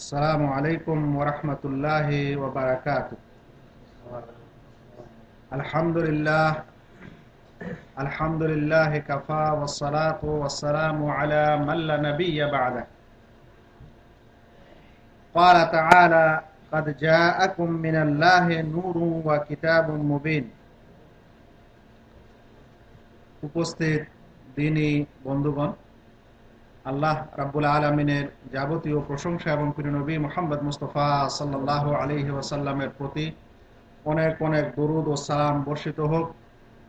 السلام عليكم ورحمة الله وبركاته الحمد لله الحمد لله كفى والصلاة والسلام على من لا نبي بعده قال تعالى قد جاءكم من الله نور وكتاب مبين উপস্থিত দিনী বন্ধুগণ আল্লাহ রাব্বুল আলমিনের যাবতীয় প্রশংসা এবং প্রিয় নবী মোহাম্মদ মুস্তফা সাল্লাহ আলহি ওয়াসাল্লামের প্রতি অনেক অনেক দরুদ ও সালাম বর্ষিত হোক।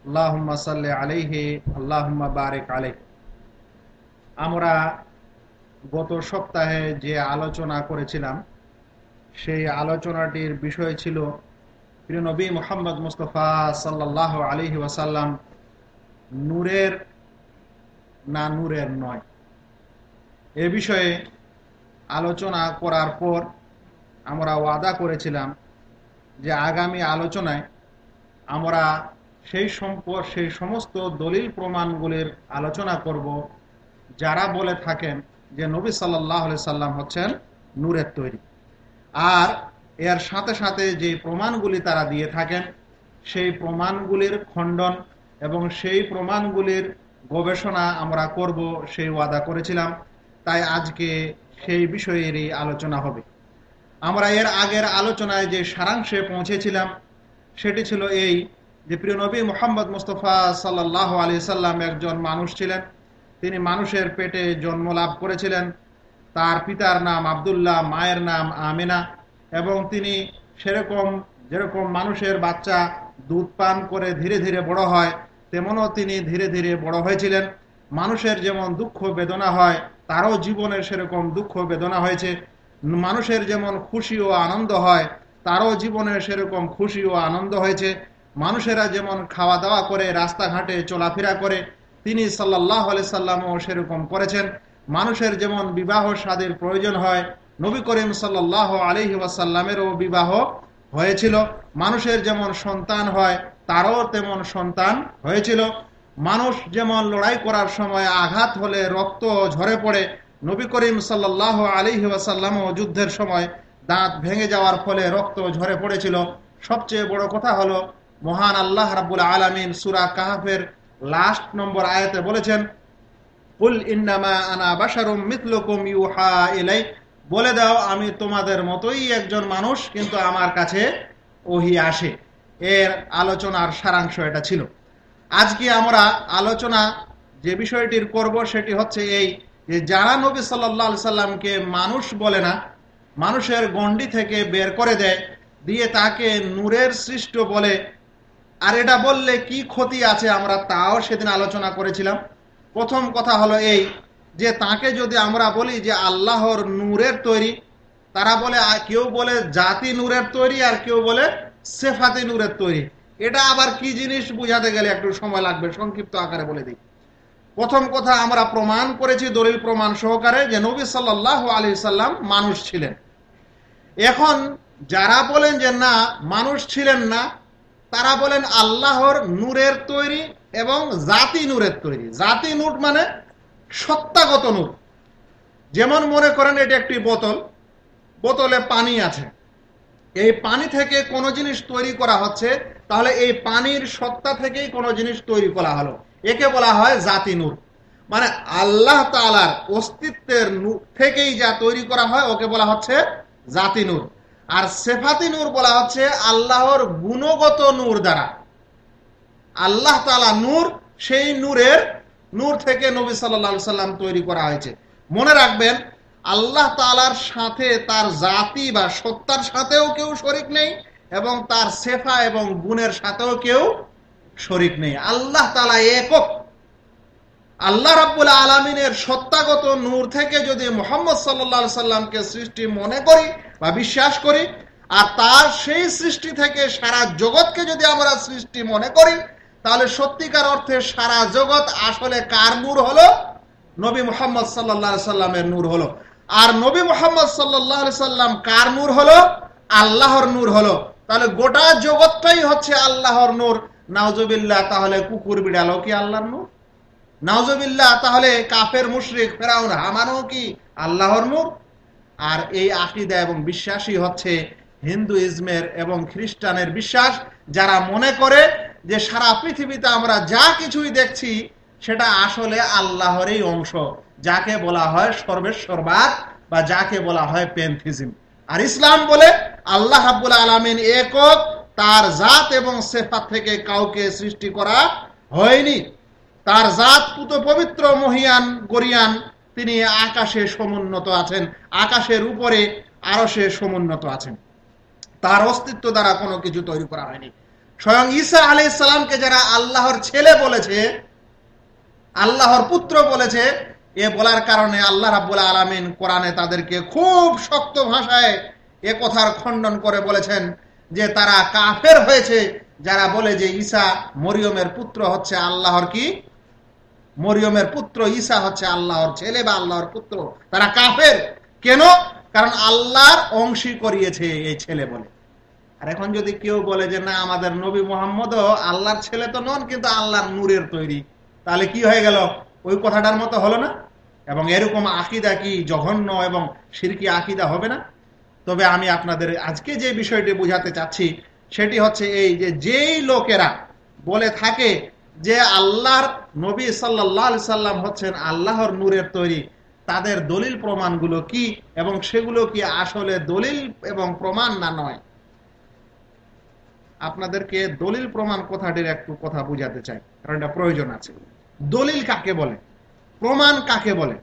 আল্লাহম্মা সাল্লি আলাইহি, আল্লাহম্মা বারেক আলাই আমরা গত সপ্তাহে যে আলোচনা করেছিলাম, সেই আলোচনাটির বিষয় ছিল প্রিয় নবী মোহাম্মদ মুস্তফা সাল্লাহ আলহি ওয়াসাল্লাম নূরের না নূরের নয়। এ বিষয়ে আলোচনা করার পর আমরা ওয়াদা করেছিলাম যে আগামী আলোচনায় আমরা সেই সম্পদ সেই সমস্ত দলিল প্রমাণগুলির আলোচনা করব, যারা বলে থাকেন যে নবী সাল্লাহ সাল্লাম হচ্ছেন নূরের তৈরি। আর এর সাথে সাথে যে প্রমাণগুলি তারা দিয়ে থাকেন, সেই প্রমাণগুলির খণ্ডন এবং সেই প্রমাণগুলির গবেষণা আমরা করব, সেই ওয়াদা করেছিলাম। তাই আজকে সেই বিষয়েরই আলোচনা হবে। আমরা এর আগের আলোচনায় যে সারাংশে পৌঁছেছিলাম, সেটি ছিল এই যে প্রিয় নবী মোহাম্মদ মুস্তফা সাল্লাহ আলি সাল্লাম একজন মানুষ ছিলেন। তিনি মানুষের পেটে জন্ম লাভ করেছিলেন। তার পিতার নাম আবদুল্লাহ, মায়ের নাম আমেনা এবং তিনি সেরকম, যেরকম মানুষের বাচ্চা দুধ পান করে ধীরে ধীরে বড় হয়, তেমনও তিনি ধীরে ধীরে বড় হয়েছিলেন। মানুষের যেমন দুঃখ বেদনা হয়, তারও জীবনের সেরকম দুঃখ বেদনা হয়েছে। মানুষের যেমন খুশি ও আনন্দ হয়, তারও জীবনের সেরকম খুশি ও আনন্দ হয়েছে। মানুষেরা যেমন খাওয়া দাওয়া করে, রাস্তাঘাটে চলাফেরা করে, তিনি সাল্লাহ আলি সাল্লামও সেরকম করেছেন। মানুষের যেমন বিবাহ স্বাদের প্রয়োজন হয়, নবী করিম সাল্লাহ আলহি ওয়াসাল্লামেরও বিবাহ হয়েছিল। মানুষের যেমন সন্তান হয়, তারও তেমন সন্তান হয়েছিল। মানুষ যেমন লড়াই করার সময় আঘাত হলে রক্ত ঝরে পড়ে, নবী করিম সাল্লাহ আলিহি ওয়াসাল্লাম যুদ্ধের সময় দাঁত ভেঙে যাওয়ার ফলে রক্ত ঝরে পড়েছিল। সবচেয়ে বড় কথা হলো, মহান আল্লাহ রাবুল আলমিন সুরা কাহাফের লাস্ট নম্বর আয়াতে বলেছেন, কুল ইন্নামা আনা বাসারুম মিথলুকুম ইউহা ইলাই বলে দাও, আমি তোমাদের মতোই একজন মানুষ, কিন্তু আমার কাছে ওহি আসে। এর আলোচনার সারাংশ এটা ছিল। আজকে আমরা আলোচনা যে বিষয়টির করব সেটি হচ্ছে এই যে যারা নবী সাল্লা সাল্লামকে মানুষ বলে না, মানুষের গণ্ডি থেকে বের করে দেয়, দিয়ে তাকে নূরের সৃষ্ট বলে, আর এটা বললে কি ক্ষতি আছে আমরা তাও সেদিন আলোচনা করেছিলাম। প্রথম কথা হলো এই যে তাকে যদি আমরা বলি যে আল্লাহর নূরের তৈরি, তারা বলে, কেউ বলে জাতি নূরের তৈরি আর কেউ বলে সেফাতি নূরের তৈরি। এটা আবার কি জিনিস বুঝাতে গেলে একটু সময় লাগবে? সংক্ষিপ্ত আকারে বলে দিই। প্রথম কথা আমরা প্রমাণ করেছি, দলিল প্রমাণ সহকারে, যে নবী সাল্লাহ আলি সাল্লাম মানুষ ছিলেন। এখন যারা বলেন যে না, মানুষ ছিলেন না, তারা বলেন আল্লাহর নূরের তৈরি এবং জাতি নূরের তৈরি। জাতি নূর মানে সত্তাগত নূর। যেমন মনে করেন এটি একটি বোতল, বোতলে পানি আছে। এই পানি থেকে কোনো জিনিস তৈরি করা হচ্ছে তাহলে এই পানির সত্তা থেকেই কোনো জিনিস তৈরি করা হলো। একে বলা হয় জাতি নূর। মানে আল্লাহ তালার অস্তিত্বের থেকেই যা তৈরি করা হয়, ওকে বলা হচ্ছে জাতি নূর। আর সেফাতি নূর বলা হচ্ছে আল্লাহর গুণগত নূর দ্বারা। আল্লাহ তালা নূর, সেই নূরের নূর থেকে নবী সাল্লা সাল্লাম তৈরি করা হয়েছে। মনে রাখবেন, আল্লাহ তালার সাথে তার জাতি বা সত্তার সাথেও কেউ শরিক নেই এবং তার সেফা এবং গুণের সাথেও কেউ শরিক নেই। আল্লাহ তালা একক। আল্লাহ রাবুল আলমিনের সত্তাগত নূর থেকে যদি মোহাম্মদ সাল্লা সাল্লামকে সৃষ্টি মনে করি বা বিশ্বাস করি, আর তার সেই সৃষ্টি থেকে সারা জগৎকে যদি আমরা সৃষ্টি মনে করি, তাহলে সত্যিকার অর্থে সারা জগৎ আসলে কার নূর হলো? নবী মোহাম্মদ সাল্লা সাল্লামের নূর হলো। আর নবী মোহাম্মদ সাল্লাহ সাল্লাম কার নূর হলো? আল্লাহর নূর হলো। তাহলে গোটা জগৎটাই হচ্ছে আল্লাহর নূর। নাওজবিল্লাহ তাহলে কুকুর বিড়ালও কি আল্লাহর নূর? নাওজবিল্লাহ তাহলে কাফের, মুশরিক, ফেরাউন হামানো কি আল্লাহর নূর? আর এই আকিদা এবং বিশ্বাসই হচ্ছে হিন্দু হিন্দুইজমের এবং খ্রিস্টানের বিশ্বাস, যারা মনে করে যে সারা পৃথিবীতে আমরা যা কিছুই দেখছি, সেটা আসলে আল্লাহরই অংশ, যাকে বলা হয় সর্বেশ্বরবাদ বা যাকে বলা হয় পেন্থিজম। আর ইসলাম বলে আল্লাহ হাবুল আলমিন একক, তার জাত এবং সেফাত থেকে কাউকে সৃষ্টি করা হয়নি। তার জাত পুত পবিত্র মহিয়ান গরিয়ান, তিনি আকাশে সমুন্নত আছেন, আকাশের উপরে আরও সে সমুন্নত আছেন। তার অস্তিত্ব দ্বারা কোনো কিছু তৈরি করা হয়নি। স্বয়ং ঈসা আলি ইসলামকে যারা আল্লাহর ছেলে বলেছে, আল্লাহর পুত্র বলেছে এ বলার কারণে আল্লাহ রাবুল আলমিন কোরআনে তাদেরকে খুব শক্ত ভাষায় এ কথার খণ্ডন করে বলেছেন যে তারা কাফের হয়েছে, যারা বলে যে ঈসা মরিয়মের পুত্র হচ্ছে আল্লাহর কি? মরিয়মের পুত্র ঈসা হচ্ছে আল্লাহর ছেলে বা আল্লাহর পুত্র। তারা কাফের। কেন? কারণ আল্লাহর অংশী করিয়েছে এই ছেলে বলে। আর এখন যদি কেউ বলে যে না, আমাদের নবী মোহাম্মদও আল্লাহর ছেলে তো নন, কিন্তু আল্লাহর নূরের তৈরি, তাহলে কি হয়ে গেল? ওই কথাটার মতো হলো না। এবং এরকম আকিদা কি জঘন্য এবং সিরকি আকিদা হবে না? তবে আমি আপনাদের আজকে যে বিষয়টি বুঝাতে চাচ্ছি, সেটি হচ্ছে এই যে যেই লোকেরা বলে থাকে যে আল্লাহর নবী সাল্লাহ সাল্লাম হচ্ছেন আল্লাহর নূরের তৈরি, তাদের দলিল প্রমাণগুলো কি এবং সেগুলো কি আসলে দলিল এবং প্রমাণ না নয়? আপনাদেরকে দলিল প্রমাণ কথাটির একটু কথা বুঝাতে চাই, কারণ এটা প্রয়োজন আছে। দলিল কাকে বলে? প্রমাণ কাকে বলে?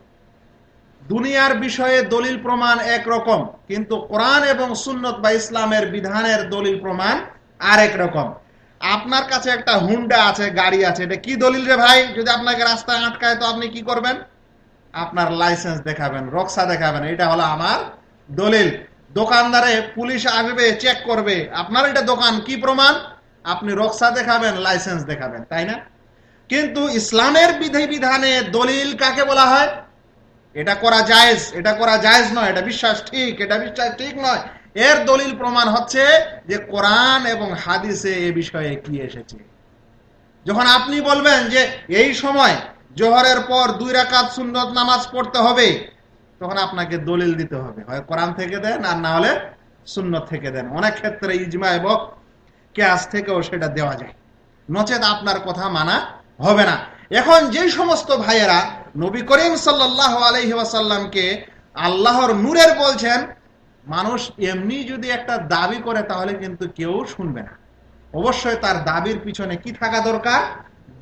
দুনিয়ার বিষয়ে দলিল প্রমাণ একরকম কিন্তু কোরআন এবং সুন্নত বা ইসলামের বিধানের দলিল প্রমাণ আরেক রকম। আপনার কাছে একটা হুন্ডা আছে, গাড়ি আছে, এটা কি দলিল রে ভাই? যদি আপনাকে রাস্তায় আটকায়, তো আপনি কি করবেন? আপনার লাইসেন্স দেখাবেন, রক্সা দেখাবেন, এটা হলো আমার দলিল। দোকানদারে পুলিশ আসবে, চেক করবে, আপনার এটা দোকান কি প্রমাণ? আপনি রক্সা দেখাবেন, লাইসেন্স দেখাবেন, তাই না? কিন্তু ইসলামের বিধি বিধানে দলিল কাকে বলা হয়? এটা করা জায়েজ, এটা করা জায়েজ নয়, এটা বিশ্বাস ঠিক, এটা বিশ্বাস ঠিক নয়। এর দলিল প্রমাণ হচ্ছে যে কোরআন এবং হাদিসে এ বিষয়ে কি এসেছে। যখন আপনি বলবেন যে এই সময় জোহরের পর দুই রাকাত সুন্নত নামাজ পড়তে হবে, তখন আপনাকে দলিল দিতে হবে। হয় কোরআন থেকে দেন, আর না হলে সুন্নত থেকে দেন। অনেক ক্ষেত্রে ইজমা এবং ক্যাশ থেকেও সেটা দেওয়া যায়। নচেত আপনার কথা মানা হবে না। এখন যে সমস্ত ভাইয়েরা নবী করিম সাল্লাহ আলহি ওয়াসাল্লামকে আল্লাহর নূরের বলছেন, মানুষ এমনি যদি একটা দাবি করে তাহলে কিন্তু কেউ শুনবে না। অবশ্যই তার দাবির পিছনে কি থাকা দরকার?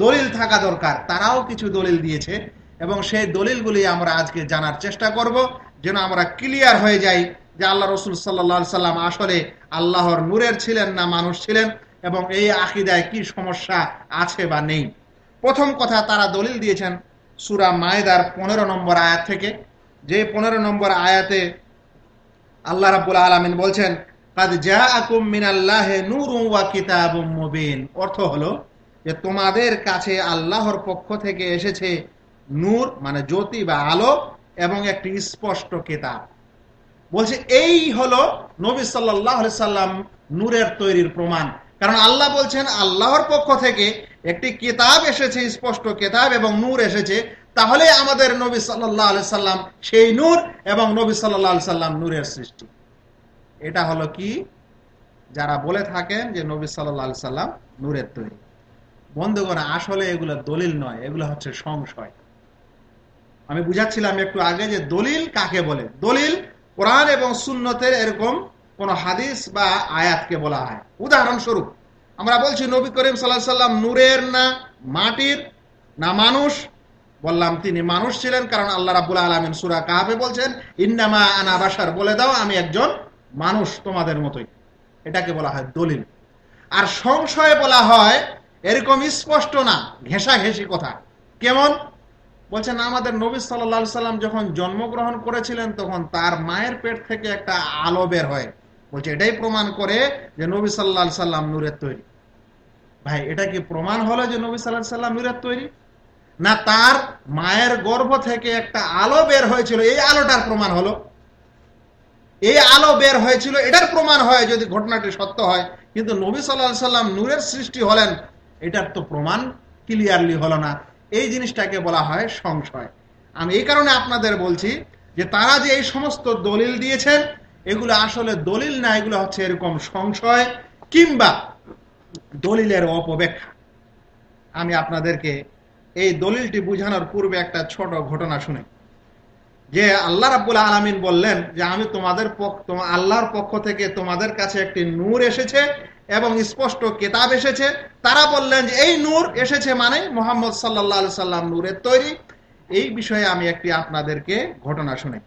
দলিল থাকা দরকার। তারাও কিছু দলিল দিয়েছে এবং সেই দলিলগুলি আমরা আজকে জানার চেষ্টা করব যেন আমরা ক্লিয়ার হয়ে যাই যে আল্লাহ রসুল সাল্লা সাল্লাম আসলে আল্লাহর নূরের ছিলেন না মানুষ ছিলেন এবং এই আকিদায় কি সমস্যা আছে বা নেই। প্রথম কথা তারা দলিল দিয়েছেন সুরা মায়দার পনেরো নম্বর আয়াত থেকে। যে পনেরো নম্বর আয়াতে আল্লাহ রাবুল আলমিন বলছেন অর্থ হলো যে তোমাদের কাছে আল্লাহর পক্ষ থেকে এসেছে নূর মানে জ্যোতি বা আলো এবং একটি স্পষ্ট কেতাব। বলছে, এই হলো নবী সাল্লাহ সাল্লাম নূরের তৈরির প্রমাণ। কারণ আল্লাহ বলছেন, আল্লাহর পক্ষ থেকে একটি কেতাব এসেছে, স্পষ্ট কেতাব এবং নূর এসেছে, তাহলে আমাদের নবী সাল্লাহ আলি সাল্লাম সেই নূর এবং নবী সাল্লাহ আলি সাল্লাম নূরের সৃষ্টি। এটা হলো কি? যারা বলে থাকেন যে নবী সাল্লাহ আলি সাল্লাম নূরের তৈরি। বন্ধুগণ, আসলে এগুলো দলিল নয়, এগুলো হচ্ছে সংশয়। আমি বুঝাচ্ছিলাম একটু আগে যে দলিল কাকে বলে? দলিল কোরআন এবং সুন্নতের এরকম কোন হাদিস বা আয়াতকে বলা হয়। উদাহরণস্বরূপ আমরা বলছি নবী করিম সাল্লাহ সাল্লাম নূরের না মাটির না মানুষ? বললাম, তিনি মানুষ ছিলেন কারণ আল্লাহ রাবুল আলমিন সুরা কাহাবে বলছেন, ইন্নামা আনা বাসার বলে দাও, আমি একজন মানুষ তোমাদের মতোই। এটাকে বলা হয় দলিল। আর সংশয়ে বলা হয়, এরকম স্পষ্ট না ঘেঁষা ঘেঁষি কথা। কেমন? বলছেন, আমাদের নবী সাল্লা সাল্লাম যখন জন্মগ্রহণ করেছিলেন, তখন তার মায়ের পেট থেকে একটা আলো বের হয়। বলছে, এটাই প্রমাণ করে যে নবী সাল্লা সাল্লাম নূরের তৈরি। ভাই, এটা কি প্রমাণ হলো যে নবী সাল্লাহ সাল্লাম নূরের তৈরি? না তার মায়ের গর্ভ থেকে একটা আলো বের হয়েছিল, এই আলোটার প্রমাণ হলো। এই আলো বের হয়েছিল, এটার প্রমাণ হয় যদি ঘটনাটি সত্য হয়। কিন্তু নবী সাল্লাহ সাল্লাম নূরের সৃষ্টি হলেন, এটার তো প্রমাণ ক্লিয়ারলি হলো না। এই জিনিসটাকে বলা হয় সংশয়। আমি এই কারণে আপনাদের বলছি যে তারা যে এই সমস্ত দলিল দিয়েছেন এগুলো আসলে দলিল না, এগুলো হচ্ছে এরকম সংশয় কিংবা দলিলের অপব্যাখ্যা। আমি আপনাদেরকে এই দলিলটি বুঝানোর পূর্বে একটা ছোট ঘটনা শুনে। যে আল্লাহ রাবুল আলমিন বললেন যে, আমি তোমাদের আল্লাহর পক্ষ থেকে তোমাদের কাছে একটি নূর এসেছে এবং স্পষ্ট কেতাব এসেছে। তারা বললেন যে, এই নূর এসেছে মানে মোহাম্মদ সাল্লাহ সাল্লাম নূরের তৈরি। এই বিষয়ে আমি একটি আপনাদেরকে ঘটনা শুনে।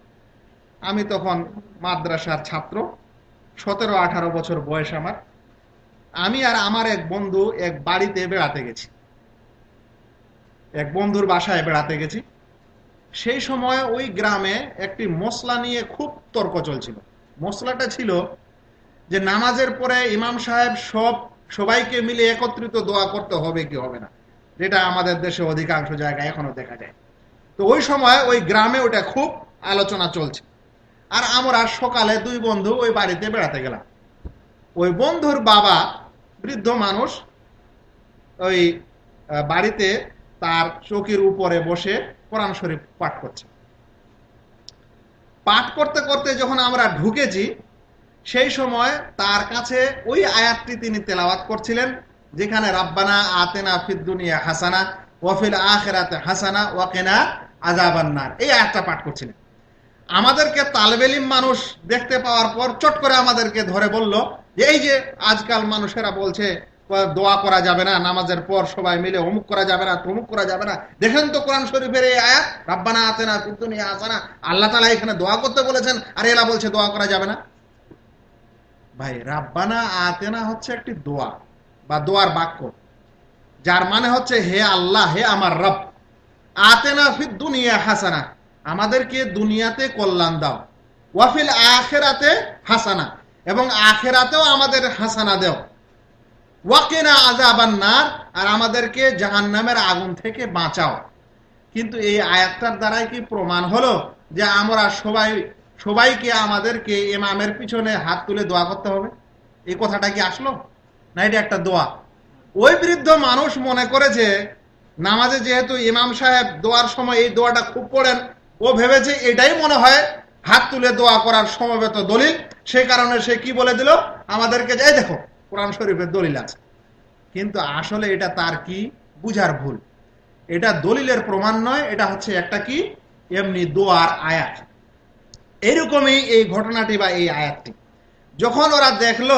আমি তখন মাদ্রাসার ছাত্র, সতেরো আঠারো বছর বয়স আমার। আমি আর আমার এক বন্ধু এক বাড়িতে বেড়াতে গেছি। এক বন্ধুর বাসায় বেড়াতে গেছি। সেই সময় ওই গ্রামে একটি মশলা নিয়ে খুব তর্ক চলছিল। মশলাটা ছিল যে নামাজের পরে ইমাম সাহেব সব, সবাইকে মিলে একত্রিত দোয়া করতে হবে কি হবে না, যেটা আমাদের দেশে অধিকাংশ জায়গায় এখনও দেখা যায়। তো ওই সময় ওই গ্রামে ওটা খুব আলোচনা চলছে। আর আমরা সকালে দুই বন্ধু ওই বাড়িতে বেড়াতে গেলাম। ওই বন্ধুর বাবা বৃদ্ধ মানুষ ওই বাড়িতে তার চৌকির উপরে বসে কোরআন শরীফ পাঠ করছে। পাঠ করতে করতে যখন আমরা ঢুকেছি, সেই সময় তার কাছে ওই আয়াতটি তিনি তেলাওয়াত করছিলেন, যেখানে, রাব্বানা আতেনা ফিদ্দুনিয়া হাসানা ওয়াফিল আখেরাতে হাসানা ওয়াকেনা আজাবান্নার এই আয়াতটা পাঠ করছিলেন। আমাদেরকে তালবেলিম মানুষ দেখতে পাওয়ার পর চট করে আমাদেরকে ধরে বলল, যে এই যে আজকাল মানুষেরা বলছে দোয়া করা যাবে না, নামাজের পর সবাই মিলে অমুক করা যাবে না, তমুক করা যাবে না। দেখেন তো কোরআন শরীফের এই আয়াত, রাব্বানা আতেনা ফিদ্দুনিয়া হাসানা। আল্লাহ তালা এখানে দোয়া করতে বলেছেন, আর এলা বলছে, দোয়া করা যাবে না। ভাই, রাব্বানা আতেনা হচ্ছে একটি দোয়া বা দোয়ার বাক্য, যার মানে হচ্ছে, হে আল্লাহ, হে আমার রব। আতেনা ফিদ দুনিয়া হাসানা। আমাদেরকে দুনিয়াতে কল্যাণ দাও। ওয়াফিল আখেরাতে হাসানা, এবং আখেরাতেও আমাদের হাসানা দেও। ওয়াকেনা আজাবান নার, আর আমাদেরকে জাহান নামের আগুন থেকে বাঁচাও। কিন্তু এই আয়াতটার দ্বারাই কি প্রমাণ হলো যে আমরা সবাই, সবাইকে আমাদেরকে এমামের পিছনে হাত তুলে দোয়া করতে হবে? এই কথাটা কি আসলো? না এটা একটা দোয়া? ওই বৃদ্ধ মানুষ মনে করেছে, নামাজে যেহেতু ইমাম সাহেব দোয়ার সময় এই দোয়াটা খুব পড়েন ও ভেবেছে এটাই মনে হয় হাত তুলে দোয়া করার সমবেত দলিল। সেই কারণে সে কি বলে দিল? আমাদেরকে যাই দেখো, কোরআন শরীফের দলিল আছে। কিন্তু আসলে এটা তার কি? বুঝার ভুল। এটা দলিলের প্রমাণ নয়, এটা হচ্ছে একটা কি? এমনি দোয়ার আয়াত। এরকমই এই ঘটনাটি বা এই আয়াতটি। যখন ওরা দেখল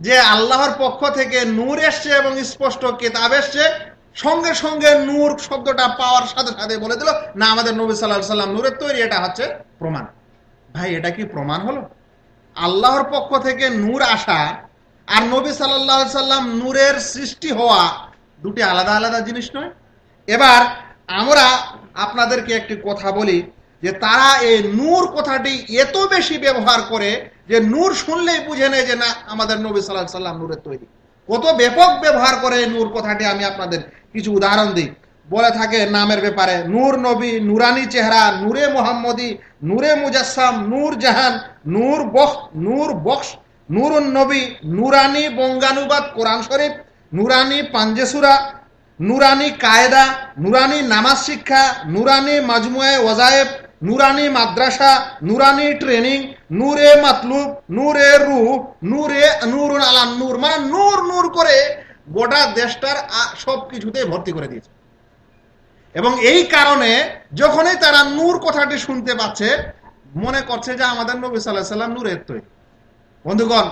যে আল্লাহর পক্ষ থেকে নূর এসছে এবং স্পষ্ট কেতাব এসছে সঙ্গে সঙ্গে নূর শব্দটা পাওয়ার সাথে সাথে বলে দিল, না, আমাদের নবী সাল্লাহ সাল্লাম নূরের তৈরি, এটা হচ্ছে প্রমাণ। ভাই, এটা কি প্রমাণ হলো? আল্লাহর পক্ষ থেকে নূর আসা আর নবী সাল্লাহ সাল্লাম নূরের সৃষ্টি হওয়া দুটি আলাদা আলাদা জিনিস নয়। এবার আমরা আপনাদেরকে একটি কথা বলি যে তারা এই নূর কথাটি এত বেশি ব্যবহার করে যে নূর শুনলেই বুঝে নেয় যে না, আমাদের নবী সাল্লাহ সাল্লাম নূরের তৈরি। কত ব্যাপক ব্যবহার করে নূর কথাটি আমি আপনাদের কিছু উদাহরণ দিই। বলে থাকে নামের ব্যাপারে, নূর নবী, নুরানি চেহারা, নূরে মোহাম্মদী, নূরে মুজাসসাম, নূর জাহান, নূর বক্স নূর বক্স নূর নবী, নুরানি বঙ্গানুবাদ কোরআন শরীফ, নুরানি পাঞ্জেসুরা, নুরানি কায়দা, নুরানি নামাজ শিক্ষা, নুরানি মাজমুয়ে ওজায়েব নুরানি মাদ্রাসা, নুরানি ট্রেনিং, নূরে মাতলুব, নূরে রু নূরে নূর আলাম নূর মানে নূর নূর করে গোটা দেশটার সব কিছুতে ভর্তি করে দিয়েছে। এবং এই কারণে যখনই তারা নূর কথাটি শুনতে পাচ্ছে, মনে করছে যে আমাদের নবী সাল্লাহ সাল্লাম নূরের তৈরি। বন্ধুগণ,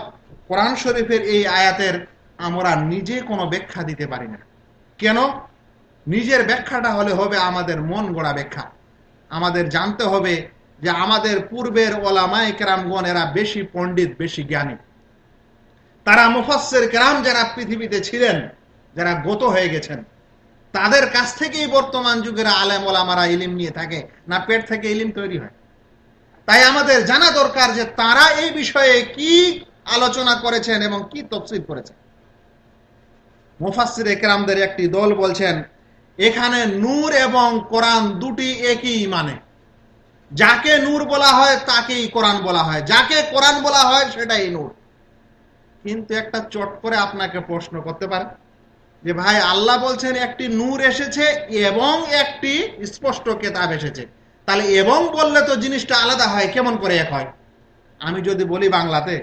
কোরআন শরীফের এই আয়াতের আমরা নিজে কোনো ব্যাখ্যা দিতে পারি না। কেন? নিজের ব্যাখ্যাটা হলে হবে আমাদের মন গড়া ব্যাখ্যা। আমাদের জানতে হবে যে আমাদের পূর্বের ওলামাই কেরামগণ এরা বেশি পণ্ডিত, বেশি জ্ঞানী। তারা মুফাসের কেরাম যারা পৃথিবীতে ছিলেন, যারা গত হয়ে গেছেন, তাদের কাছ থেকেই বর্তমান যুগের আলেম ওলামারা ইলিম নিয়ে থাকে, না পেট থেকে ইলিম তৈরি হয়। তাই আমাদের জানা দরকার যে তারা এই বিষয়ে কি আলোচনা করেছেন এবং কি তফসিল করেছেন। মুফাসির একরামদের একটি দল বলছেন, এখানে নূর এবং কোরআন দুটি একই মানে। যাকে নূর বলা হয়, তাকেই কোরআন বলা হয়। যাকে কোরআন বলা হয়, সেটাই নূর। কিন্তু একটা চট করে আপনাকে প্রশ্ন করতে পারে যে ভাই, আল্লাহ বলছেন একটি নূর এসেছে এবং একটি স্পষ্ট কেতাব এসেছে। তাহলে এবং বললে তো জিনিসটা আলাদা হয়, কেমন করে এক হয়? আমি যদি বলি বাংলাতে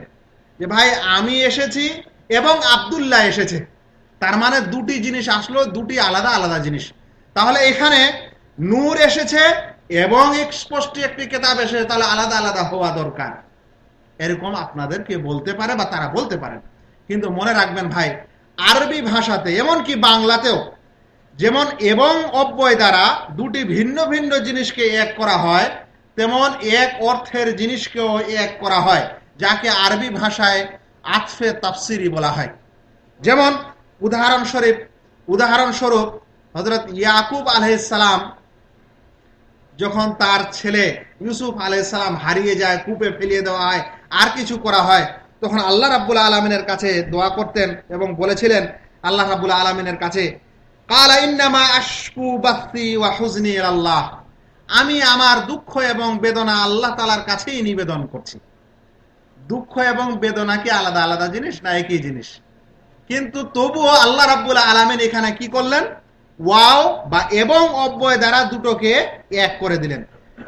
যে ভাই, আমি এসেছি এবং আবদুল্লাহ এসেছে। তার মানে দুটি জিনিস আসলো, দুটি আলাদা আলাদা জিনিস। তাহলে এখানে নূর এসেছে এবং স্পষ্ট একটি কেতাব এসেছে, তাহলে আলাদা আলাদা হওয়া দরকার। এরকম আপনাদেরকে বলতে পারে বা তারা বলতে পারেন কিন্তু মনে রাখবেন ভাই, আরবি ভাষাতে, এমনকি বাংলাতেও, যেমন এবং অব্যয় দ্বারা দুটি ভিন্ন ভিন্ন জিনিসকে এক করা হয়, তেমন এক অর্থের জিনিসকেও এক করা হয়, যাকে আরবি ভাষায় আতফে তাফসিরি বলা হয়। যেমন উদাহরণস্বরূপ উদাহরণস্বরূপ হজরত ইয়াকুব আলহাম যখন তার ছেলে ইউসুফ আলহাম হারিয়ে যায়, কূপে ফেলিয়ে দেওয়া হয়, আর কিছু করা হয়, তখন আল্লাহ রাবুল আলমিনের কাছে দোয়া করতেন এবং বলেছিলেন, আল্লাহ রাবুল আলমিনের কাছে আল্লাহ আমি আমার দুঃখ এবং বেদনা আল্লাহ তালার কাছেই নিবেদন করছি। দুঃখ এবং বেদনা কি আলাদা আলাদা জিনিস না একই জিনিস? কিন্তু তবুও আল্লাহ রাবুল আলমিন এখানে কি করলেন? ওয়াও বা এবং অব্যয় দ্বারা দুটোকে এক করে দিলেন।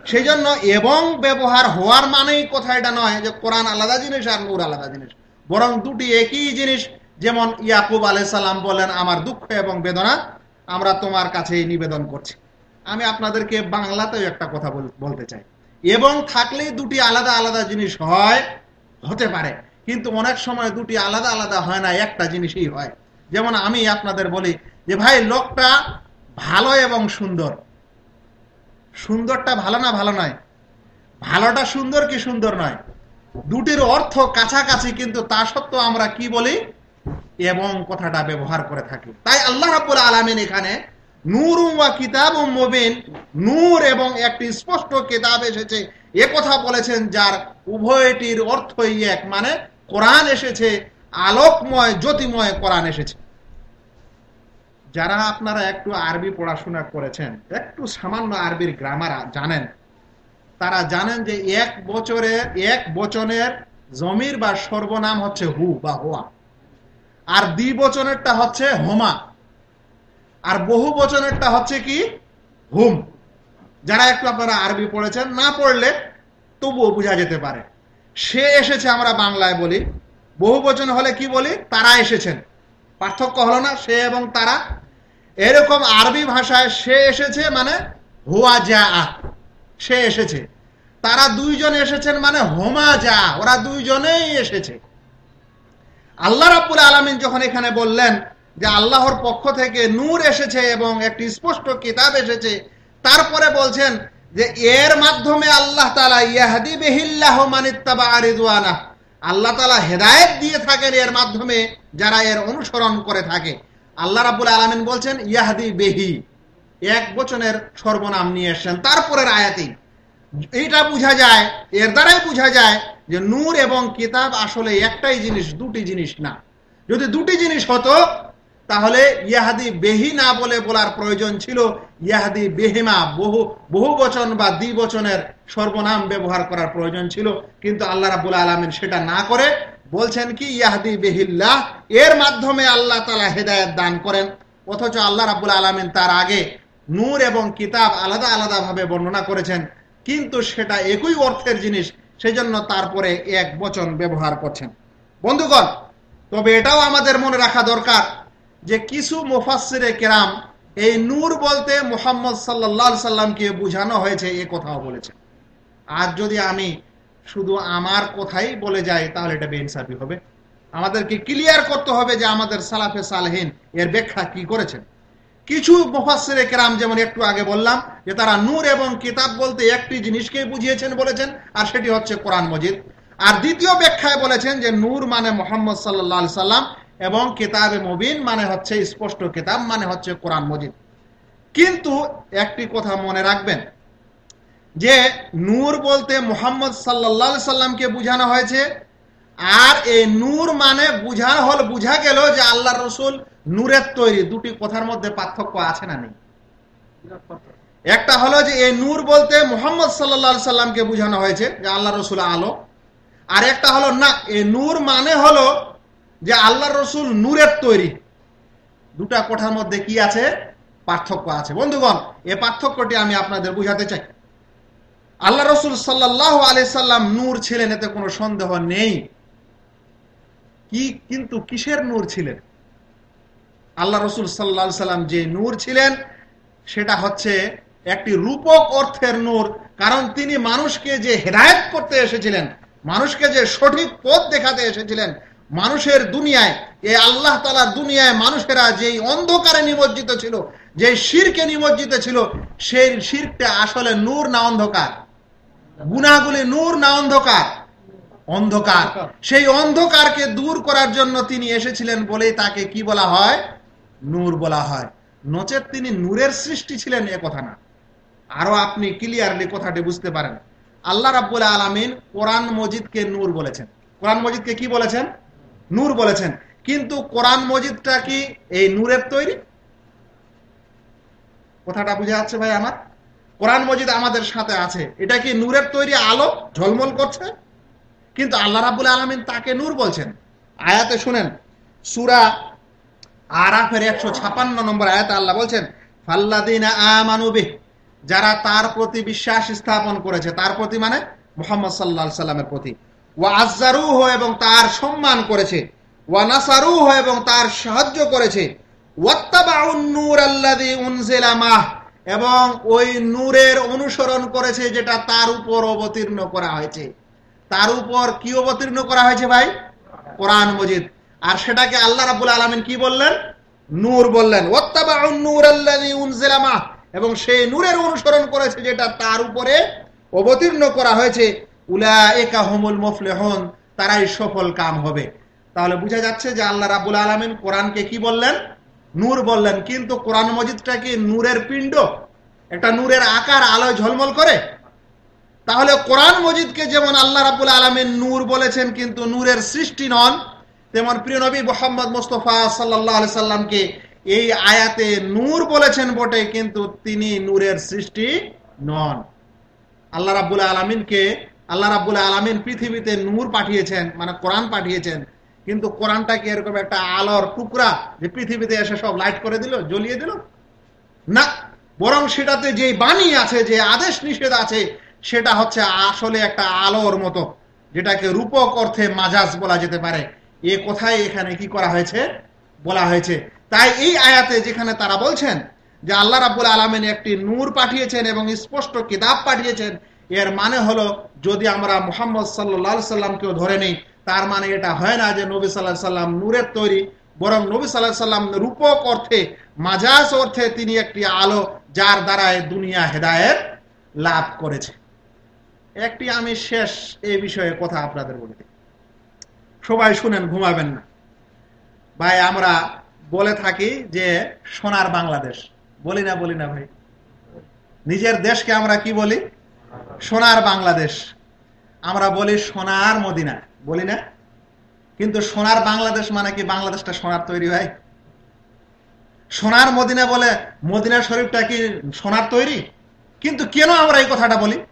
সেই জন্য এবং ব্যবহার হওয়ার মানেই কথা এটা নয় যে কোরআন আলাদা জিনিস আর নূর আলাদা জিনিস। বরং দুটি একই জিনিস, যেমন ইয়াকুব আলাই সাল্লাম বলেন, আমার দুঃখ এবং বেদনা আমরা তোমার কাছেই নিবেদন করছি। আমি আপনাদেরকে বাংলাতেও একটা কথা বলতে চাই। এবং থাকলেই দুটি আলাদা আলাদা জিনিস হয়, হতে পারে। কিন্তু অনেক সময় দুটি আলাদা আলাদা হয় না, একটা জিনিসই হয়। যেমন আমি আপনাদের বলি যে ভাই, লোকটা ভালো এবং সুন্দর। সুন্দরটা ভালো না ভালো নয়? ভালোটা সুন্দর কি সুন্দর নয়? দুটির অর্থ কাছাকাছি, কিন্তু তা সত্ত্বেও আমরা কি বলি? এবং কথাটা ব্যবহার করে থাকি। তাই আল্লাহ রাবুল আলমিন এখানে নূর ওয়া কিতাব মবিন, নূর এবং একটি স্পষ্ট কিতাব এসেছে। এ কথা বলেছেন যার উভয়টির অর্থই এক মানে কোরআন এসেছে, আলোকময়, জ্যোতিময় কোরআন এসেছে। যারা আপনারা একটু আরবি পড়াশোনা করেছেন, একটু সামান্য আরবির গ্রামার জানেন, তারা জানেন যে এক বছরের এক বচনের জমির বা সর্বনাম হচ্ছে হু বা হোয়া। আর দ্বিবচনেরটা হচ্ছে হোমা। আর বহু বচনেরটা হচ্ছে কি? হুম। যারা একটু আপনারা আরবি পড়েছেন, না পড়লে তবুও বোঝা যেতে পারে। সে এসেছে আমরা বাংলায় বলি। বহু বচন হলে কি বলি? তারা এসেছেন। পার্থক্য হলো না, সে এবং তারা এরকম আরবি ভাষায় সে এসেছে মানে হুয়া যা, সে এসেছে। তারা দুইজন এসেছেন মানে হোমা যা, ওরা দুইজনেই এসেছে। আল্লাহ রাবুল আলমিন যখন এখানে বললেন যে আল্লাহর পক্ষ থেকে নূর এসেছে এবং একটি স্পষ্ট কিতাব এসেছে, তারপরে বলছেন যে এর মাধ্যমে আল্লাহ তালা ইয়াহাদি বেহিল্লাহ মানিত্তাবা আরিদুয়ানা আল্লাহ তালা হেদায়ত দিয়ে থাকেন এর মাধ্যমে যারা এর অনুসরণ করে থাকে। আল্লাহ রাবুল আলমিন বলছেন, ইয়াহাদি বেহি। এক বচনের সর্বনাম নিয়ে এসছেন। তারপরের আয়াতি এইটা বোঝা যায়, এর দ্বারাই বোঝা যায় যে নূর এবং কিতাব আসলে একটাই জিনিস, দুটি জিনিস না। যদি দুটি জিনিস হতো, তাহলে ইয়াহাদি বেহি না বলে বলার প্রয়োজন ছিল। ইয়াহাদি বেহিমা বহু বহু বচন বা দ্বিবচনের সর্বনাম ব্যবহার করার প্রয়োজন ছিল। কিন্তু আল্লাহ রাবুল আলমিন সেটা না করে বলছেন কি, ইয়াহাদি বেহিল্লাহ, এর মাধ্যমে আল্লাহ তালা হেদায়ত দান করেন। অথচ আল্লাহ রাবুল আলমিন তার আগে নূর এবং কিতাব আলাদা আলাদা ভাবে বর্ণনা করেছেন। কিন্তু সেটা একই অর্থের জিনিস সেই জন্য তারপরে এক বচন ব্যবহার করছেন। বন্ধুগণ, তবে এটাও আমাদের মনে রাখা দরকার যে কিছু মুফাসিরে কেরাম এই নূর বলতে মোহাম্মদ সাল্লা সাল্লামকে বুঝানো হয়েছে, এ কথাও বলেছে। আর যদি আমি শুধু আমার কথাই বলে যাই তাহলে এটা বেইনসাফি হবে। আমাদেরকে ক্লিয়ার করতে হবে যে আমাদের সালাফে সালহীন এর ব্যাখ্যা কি করেছেন। কিছু মুফাসিরে কেরাম যেমন একটু আগে বললাম যে তারা নূর এবং কিতাব বলতে একটি জিনিসকে বুঝিয়েছেন বলেছেন, আর সেটি হচ্ছে কোরআন মজিদ। আর দ্বিতীয় ব্যাখ্যায় বলেছেন যে নূর মানে মোহাম্মদ সাল্লা সাল্লাম এবং কেতাবে মবিন মানে হচ্ছে স্পষ্ট কেতাব মানে হচ্ছে কোরআন মজিদ। কিন্তু একটি কথা মনে রাখবেন যে নূর বলতে মোহাম্মদ সাল্লা সাল্লামকে বুঝানো হয়েছে। আর এই নূর মানে বুঝা হল, বুঝা গেল যে আল্লাহ রসুল নূরের তৈরি। দুটি কথার মধ্যে পার্থক্য আছে না নেই? একটা হলো যে এই নূর বলতে মোহাম্মদ সাল্লা সাল্লামকে বুঝানো হয়েছে যে আল্লাহ রসুল আলো আর একটা হলো না, এই নূর মানে হলো যে আল্লাহ রসুল নূরের তৈরি। দুটা কোঠার মধ্যে কি আছে? পার্থক্য আছে। বন্ধুগণ এ পার্থক্যটি আমি আপনাদের বুঝাতে চাই। আল্লাহ রসুল সাল্লাহ আলি সাল্লাম নূর ছিলেন, এতে কোনো সন্দেহ নেই। কি, কিন্তু কিসের নূর ছিলেন? আল্লাহ রসুল সাল্লা সাল্লাম যে নূর ছিলেন, সেটা হচ্ছে একটি রূপক অর্থের নূর, কারণ তিনি মানুষকে যে হেদায়ত করতে এসেছিলেন, মানুষকে যে সঠিক পথ দেখাতে এসেছিলেন, মানুষের দুনিয়ায় এই আল্লাহ তালার দুনিয়ায় মানুষেরা যেই অন্ধকারে নিমজ্জিত ছিল যে শিরকে নিমজ্জিত ছিল, সেই শিরটা আসলে নূর না অন্ধকার। গুণাগুলি নূর না অন্ধকার? অন্ধকার। সেই অন্ধকারকে দূর করার জন্য তিনি এসেছিলেন বলেই তাকে কি বলা হয়? নূর বলা হয়। নচেত তিনি নূরের সৃষ্টি ছিলেন এ কথা না। আরও আপনি ক্লিয়ারলি কথাটি বুঝতে পারেন। আল্লাহ রাব্বুল আলমিন কোরআন মজিদকে নূর বলেছেন। কোরআন মজিদকে কি বলেছেন? নূর বলেছেন। কিন্তু কোরআন মজিদটা কি এই নূরের তৈরি? কথাটা বুঝে যাচ্ছে ভাই আমার? কোরআন মজিদ আমাদের সাথে আছে। এটা কি নূরের তৈরি আলো? ঝলমল করছে? কিন্তু আল্লাহ রাবুল আলমিন তাকে নূর বলছেন। আয়াতে শুনেন, সুরা আরাফের একশো ছাপান্ন নম্বর আয়াতে আল্লাহ বলছেন ফাল্লাদিনা আমানুবিহ যারা তার প্রতি বিশ্বাস স্থাপন করেছে। তার প্রতি মানে মোহাম্মদ সাল্লা সাল্লামের প্রতি। ও আজারুহ এবং তার সম্মান করেছে। ওয়া নাসারুহ এবং তার সাহায্য করেছে। এবং ওই নূরের অনুসরণ করেছে যেটা তার উপর অবতীর্ণ করা হয়েছে। তার উপর কি অবতীর্ণ করা হয়েছে ভাই? কোরআন, মজিদ। আর সেটাকে আল্লাহ রাবুল আলমিন কি বললেন? নূর বললেন। এবং সেই নূরের অনুসরণ করেছে যেটা তার উপরে অবতীর্ণ করা হয়েছে। উলা একা হোমুল হন তারাই সফল কাম হবে। তাহলে বোঝা যাচ্ছে যে আল্লাহ রাবুল আলমিন কোরআনকে কি বললেন? নূর বললেন, কিন্তু কোরআন মজিদটা কি নূরের পিণ্ড? একটা নূরের আকার, আলোয় ঝলমল করে? তাহলে কোরআন মজিদকে যেমন আল্লাহ রাবুল আলমিন নূর বলেছেন, কিন্তু নূরের সৃষ্টি নন, তেমন প্রিয় নবী মোহাম্মদ মুস্তফা সাল্লাহ সাল্লামকে এই আয়াতে নূর বলেছেন বটে, কিন্তু তিনি নূরের সৃষ্টি নন। আল্লাহ রাবুল আলমিনকে, আল্লাহ রাবুল আলমিন পৃথিবীতে নূর পাঠিয়েছেন মানে কোরআন পাঠিয়েছেন কিন্তু কোরআনটা কি এরকম একটা আলোর টুকরা যে পৃথিবীতে এসে সব লাইট করে দিল, জ্বলিয়ে দিল? না, বরং সেটাতে যে বাণী আছে, যে আদেশ নিষেধ আছে, সেটা হচ্ছে আসলে একটা আলোর মতো, যেটাকে রূপক অর্থে মাজাজ বলা যেতে পারে। এ কোথায়, এখানে কি করা হয়েছে? বলা হয়েছে। তাই এই আয়াতে যেখানে তারা বলছেন যে আল্লাহ রাবুল আলমিন একটি নূর পাঠিয়েছেন এবং স্পষ্ট কিতাব পাঠিয়েছেন, এর মানে হলো, যদি আমরা মোহাম্মদ সাল্লা সাল্লামকেও ধরে নিই তার মানে এটা হয় না যে নবী সাল্লাহ সাল্লাম নূরের তৈরি, বরং নবী সাল্লাহ সাল্লাম রূপক অর্থে, মাজাজ অর্থে তিনি একটি আলো যার দ্বারায় দুনিয়া হেদায়ের লাভ করেছে। একটি আমি শেষ এই বিষয়ে কথা আপনাদের বলে দিই। সবাই শুনেন, ঘুমাবেন না। ভাই, আমরা বলে থাকি যে সোনার বাংলাদেশ। বলি না বলি না ভাই। নিজের দেশকে আমরা কি বলি? সোনার বাংলাদেশ। আমরা বলি সোনার মদিনা। বলি না? কিন্তু সোনার বাংলাদেশ মানে কি বাংলাদেশটা সোনার তৈরি হয়? সোনার মদিনা বলে মদিনা শরীফটা কি সোনার তৈরি? কিন্তু কেন আমরা এই কথাটা বলি?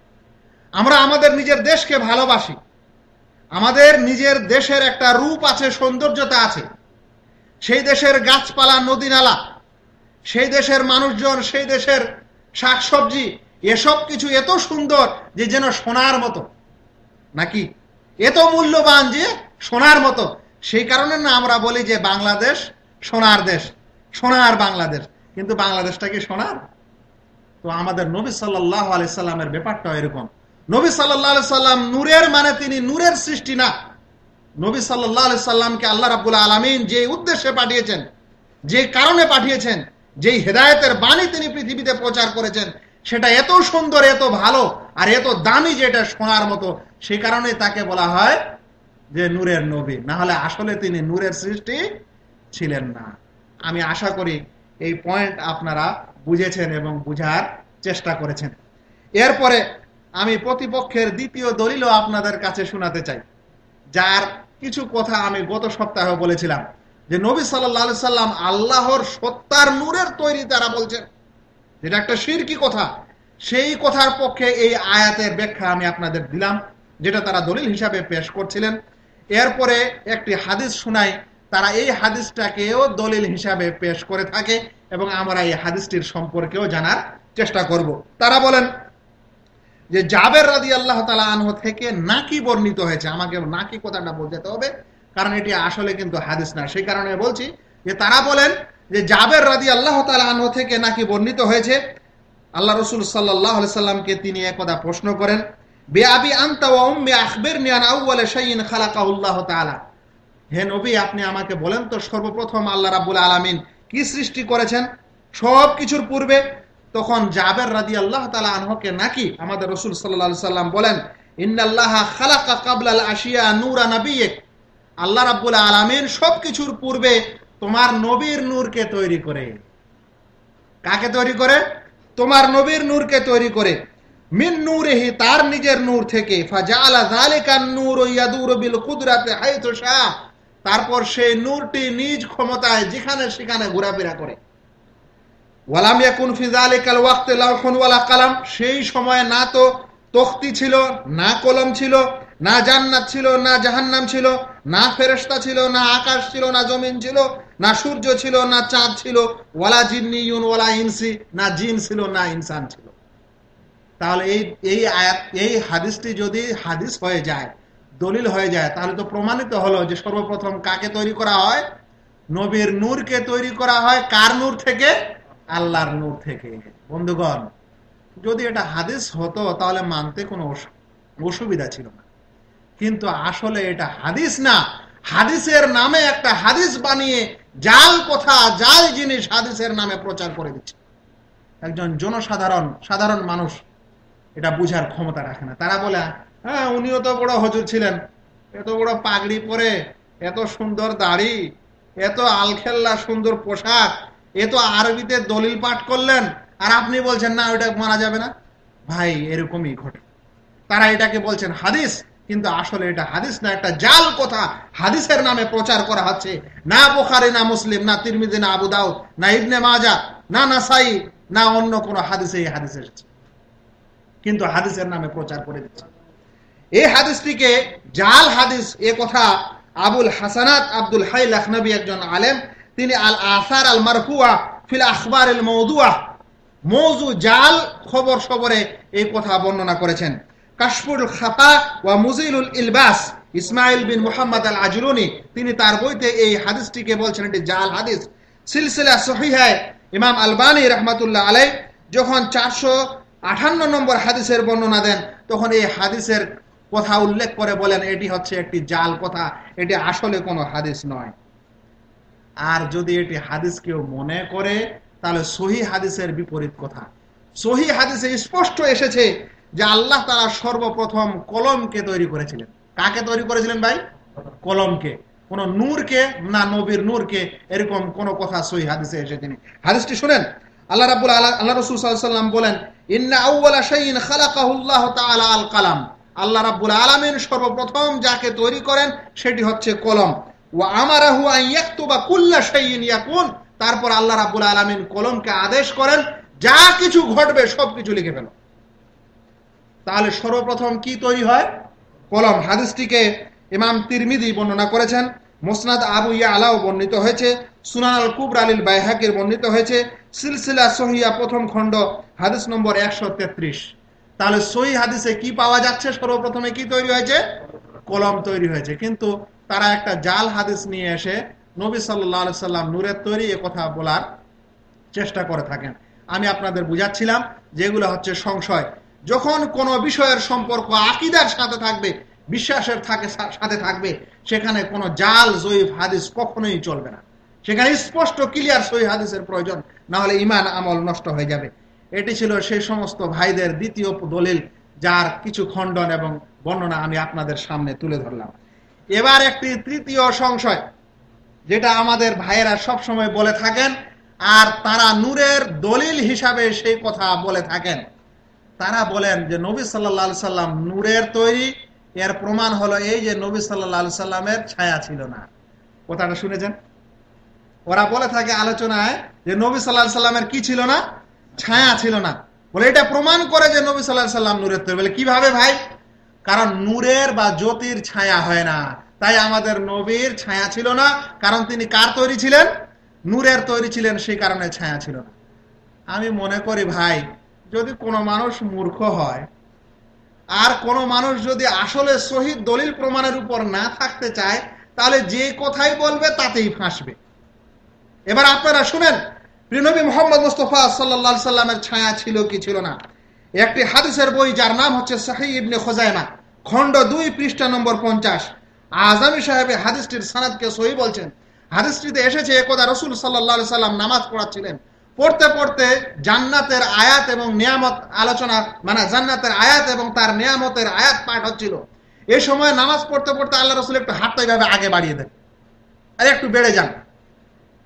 আমরা আমাদের নিজের দেশকে ভালোবাসি। আমাদের নিজের দেশের একটা রূপ আছে, সৌন্দর্যতা আছে। সেই দেশের গাছপালা নদী নালা সেই দেশের মানুষজন, সেই দেশের শাকসবজি, এসব কিছু এত সুন্দর যে যেন সোনার মতো। নাকি? এত মূল্যবান যে সোনার মতো। সেই কারণে না আমরা বলি যে বাংলাদেশ সোনার দেশ, সোনার বাংলাদেশ। কিন্তু বাংলাদেশটা কি সোনার? তো আমাদের নবী সাল্লাহ আলি সাল্লামের ব্যাপারটা এরকম। নবী সাল্লাহ সাল্লাম নূরের মানে তিনি নূরের সৃষ্টি না। নবী সাল্লাহ সাল্লামকে আল্লাহ রাবুল আলমিন যে উদ্দেশ্যে পাঠিয়েছেন, যে কারণে পাঠিয়েছেন, যেই হেদায়তের বাণী তিনি পৃথিবীতে প্রচার করেছেন, সেটা এত সুন্দর, এত ভালো, আর এত দামি যে এটা শোনার মতো সেই কারণে তাকে বলা হয় যে নূরের নবী। না হলে আসলে তিনি নূরের সৃষ্টি ছিলেন না। আমি আশা করি এই পয়েন্ট আপনারা বুঝেছেন এবং বুঝার চেষ্টা করেছেন। এরপরে আমি প্রতিপক্ষের দ্বিতীয় দলিলও আপনাদের কাছে শোনাতে চাই। যার কিছু কথা আমি গত সপ্তাহে বলেছিলাম যে নবী সাল্লা সাল্লাম আল্লাহর সত্তার নূরের তৈরি তারা বলছেন। যেটা একটা শিরকি কথা। সেই কথার পক্ষে এই আয়াতের ব্যাখ্যা আমি আপনাদের দিলাম। যেটা তারা দলিল হিসাবে পেশ করছিলেন। এরপরে একটি হাদিস শোনাই তারা এই হাদিসটাকেও দলিল হিসাবে পেশ করে থাকে এবং আমরা এই হাদিসটির সম্পর্কেও জানার চেষ্টা করব। তারা বলেন যে জাবের রাদি আল্লাহ তালা আনহ থেকে নাকি বর্ণিত হয়েছে। আমাকে নাকি কথাটা বলতে হবে, কারণ এটি আসলে কিন্তু হাদিস না। সেই কারণে বলছি যে তারা বলেন যে জাবের রাদি আল্লাহ তালা আনহ থেকে নাকি বর্ণিত হয়েছে। আল্লাহ রসুল সাল্লাহ সাল্লামকে তিনি একদা প্রশ্ন করেন বে আবি আন্তা ও উম্মে আখবের নিয়ান আউ্বালে শাইন খালাকাউল্লাহ তালা হে নবী, আপনি আমাকে বলেন তো সর্বপ্রথম আল্লাহ রাবুল আলমিন কি সৃষ্টি করেছেন? সব কিছুর পূর্বে তখন জাবের রাদি আল্লাহ তালা আনহকে নাকি আমাদের রসুল সাল্লা সাল্লাম বলেন, ইন্নাল্লাহ খালাকা কাবলাল আশিয়া নূরা নবিয়েক। আল্লাহ রাবুল আলমিন সব কিছুর পূর্বে তোমার নবীর নূরকে তৈরি করে। কাকে তৈরি করে? তোমার নবীর নূরকে তৈরি করে। মিন তার নিজের নূর থেকে। তারপর সেই নূরটি নিজ ক্ষমতায় যেখানে সেখানে ঘোরাফেরা করে। ওয়ালাম ইয়াকুন ওয়াক্তে ওয়ালা কালাম। সেই সময় না তো তখতি ছিল, না কলম ছিল, না জান্নাত ছিল, না জাহান্নাম ছিল, না ফেরেশতা ছিল, না আকাশ ছিল, না জমিন ছিল, না সূর্য ছিল, না চাঁদ ছিল, ওয়ালা জিন্নিয়ুন ওয়ালা ইনসি, না জিন ছিল, না ইনসান ছিল। তাহলে এই এই আয়াত, এই হাদিসটি যদি হাদিস হয়ে যায়, দলিল হয়ে যায়, তাহলে তো প্রমাণিত হলো যে সর্বপ্রথম কাকে তৈরি করা হয়? নবীর নূরকে তৈরি করা হয় কার নূর থেকে? আল্লাহর নূর থেকে। বন্ধুগণ, যদি এটা হাদিস হতো, তাহলে মানতে কোনো অসুবিধা ছিল না। কিন্তু আসলে এটা হাদিস না। হাদিসের নামে একটা হাদিস বানিয়ে জাল কথা, জাল জিনিস হাদিসের নামে প্রচার করে দিচ্ছে। একজন জনসাধারণ, সাধারণ মানুষ এটা বুঝার ক্ষমতা রাখে না। তারা বলে হ্যাঁ উনিও তো বড় হজুর ছিলেন। এত বড় পাগড়ি পরে, এত সুন্দর দাড়ি, এত আলখেল্লা সুন্দর পোশাক, এ তো আরবিতে দলিল পাঠ করলেন, আর আপনি বলছেন, না, ওইটা মারা যাবে না। ভাই, এরকমই ঘটে। তারা এটাকে বলছেন হাদিস, কিন্তু আসলে এটা হাদিস না, একটা জাল কথা হাদিসের নামে প্রচার করা হচ্ছে। না বোখারি, না মুসলিম, না তিরমিদি না আবু দাউদ, না ইবনে মাজা না নাসাই, না অন্য কোনো হাদিসে এই হাদিস এসেছে। কিন্তু হাদিসের নামে প্রচার করে দিচ্ছে এই হাদিসটিকে জাল হাদিস, এ কথা আবুল হাসানাত আব্দুল হাই লখনবী একজন আলেম, তিনি আল আসার আল মারফুয়া ফিল আখবর মৌদুয়া মৌজু জাল খবর সবরে এই কথা বর্ণনা করেছেন। কাশফুল খাফা ওয়া মুজিলুল ইলবাস, ইসমাইল বিন মুহাম্মদ আল আজরুনি তিনি তার বইতে এই হাদিসটিকে বলছেন, এটি জাল হাদিস। সিলসিলা সহিহায় ইমাম আলবানী রহমাতুল্লাহ আলাই যখন চারশো আঠান্ন নম্বর হাদিসের বর্ণনা দেন। তখন এই হাদিসের কথা উল্লেখ করে বলেন, এটি হচ্ছে একটি জাল কথা, এটি আসলে কোনো হাদিস নয়। আর যদি এটি হাদিস কেউ মনে করে, তাহলে সহি হাদিসের বিপরীত কথা। সহি হাদিসে স্পষ্ট এসেছে যে আল্লাহ তারা সর্বপ্রথম কলমকে তৈরি করেছিলেন। কাকে তৈরি করেছিলেন ভাই? কলমকে। কোন নূরকে না নবীর নূরকে, এরকম কোন কথা সহি হাদিসে এসে তিনি হাদিসটি শুনেন আল্লাহ রাবুল আল্লাহ আল্লাহ রসুল সাল্লাম বলেন, ইন্না আউ্লা শাইন খালাকাহুল্লাহ তাআলা আল কালাম আল্লাহ রাব্বুল আলামিন সর্বপ্রথম যাকে তৈরি করেন, সেটি হচ্ছে কলম। ও আমারাহু আন ইয়াকতুবা কুল্লা শাইইন ইয়াকুন। তারপর আল্লাহ রাব্বুল আলামিন কলমকে আদেশ করেন, যা কিছু ঘটবে সব কিছু লিখে ফেলো। তাহলে সর্বপ্রথম কি তৈরি হয়? কলম। হাদিসটিকে ইমাম তিরমিদি বর্ণনা করেছেন মোসনাদ আবু ইয়া আলাও বর্ণিত হয়েছে, সুনান আল কুবর আলীল বাইহাকির বর্ণিত হয়েছে, সিলসিলা সহিয়া প্রথম খণ্ড, হাদিস নম্বর একশো তেত্রিশ। তাহলে সহি হাদিসে কি পাওয়া যাচ্ছে? সর্বপ্রথমে কি তৈরি হয়েছে? কলম তৈরি হয়েছে। কিন্তু তারা একটা জাল হাদিস নিয়ে এসে নবী সাল্লাহ সাল্লাম নূরের তৈরি এ কথা বলার চেষ্টা করে থাকেন। আমি আপনাদের বুঝাচ্ছিলাম যেগুলো হচ্ছে সংশয়। যখন কোনো বিষয়ের সম্পর্ক আকিদার সাথে থাকবে, বিশ্বাসের থাকে সাথে থাকবে সেখানে কোনো জাল, জয়ীফ হাদিস কখনোই চলবে না। সেখানে স্পষ্ট ক্লিয়ার সহি হাদিসের প্রয়োজন, না হলে ইমান, আমল নষ্ট হয়ে যাবে। এটি ছিল সেই সমস্ত ভাইদের দ্বিতীয় দলিল, যার কিছু খণ্ডন এবং বর্ণনা আমি আপনাদের সামনে তুলে ধরলাম। এবার একটি তৃতীয় সংশয়, যেটা আমাদের ভাইয়েরা সব সময় বলে থাকেন, আর তারা নূরের দলিল হিসাবে সেই কথা বলে থাকেন। তারা বলেন যে নবী সাল্লা সাল্লাম নূরের তৈরি এর প্রমাণ হলো এই যে নবী সাল্লা সাল্লামের ছায়া ছিল না। কথাটা শুনেছেন? ওরা বলে থাকে আলোচনায় যে নবী সাল্লাহ সাল্লামের কি ছিল না? ছায়া ছিল না। বলে এটা প্রমাণ করে যে নবী সাল্লাহ সাল্লাম নূরের তৈরি। বলে কীভাবে ভাই? কারণ নূরের বা জ্যোতির ছায়া হয় না। তাই আমাদের নবীর ছায়া ছিল না। কারণ তিনি কার তৈরি ছিলেন? নূরের তৈরি ছিলেন, সেই কারণে ছায়া ছিল না। আমি মনে করি ভাই, যদি কোনো মানুষ মূর্খ হয় আর কোন মানুষ যদি আসলে শহীদ দলিল প্রমাণের উপর না থাকতে চায়, তাহলে যে কথাই বলবে তাতেই ফাঁসবে। এবার আপনারা শুনেন প্রিনবী মোহাম্মদ মুস্তফা সাল্লা সাল্লামের ছায়া ছিল কি ছিল না? একটি হাদিসের বই যার নাম হচ্ছে সাহি ইবনে খোজাইমা, খণ্ড দুই, পৃষ্ঠা নম্বর পঞ্চাশ। আজামি সাহেবের হাদিসটির সানাদকে সহি বলছেন। হাদিসটিতে এসেছে একদা রসুল সাল্লাহ সাল্লাম নামাজ পড়াচ্ছিলেন। পড়তে পড়তে জান্নাতের আয়াত এবং নিয়ামত আলোচনা মানে জান্নাতের আয়াত এবং তার নিয়ামতের আয়াত পাঠ হচ্ছিল। এ সময় নামাজ পড়তে পড়তে আল্লাহ রসুল একটু হাতটা এইভাবে আগে বাড়িয়ে দেন। আর একটু বেড়ে যান।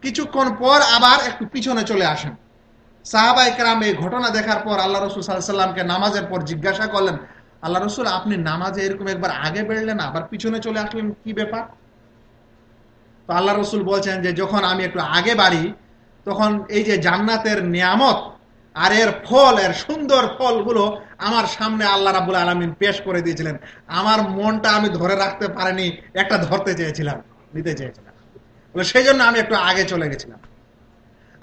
কিছুক্ষণ পর আবার একটু পিছনে চলে আসেন। সাহাবা একরাম এই ঘটনা দেখার পর আল্লাহ রসুল সাল্লামকে নামাজের পর জিজ্ঞাসা করলেন, আল্লাহ রসুল, আপনি নামাজে এরকম একবার আগে বেড়লেন, আবার পিছনে চলে আসলেন, কি ব্যাপার? তো আল্লাহ রসুল বলছেন যে, যখন আমি একটু আগে বাড়ি তখন এই যে জান্নাতের নিয়ামত আর এর ফল, এর সুন্দর ফলগুলো আমার সামনে আল্লাহ রাবুল আলমিন পেশ করে দিয়েছিলেন। আমার মনটা আমি ধরে রাখতে পারিনি, একটা ধরতে চেয়েছিলাম, নিতে চেয়েছিলাম। বলে সেই জন্য আমি একটু আগে চলে গেছিলাম।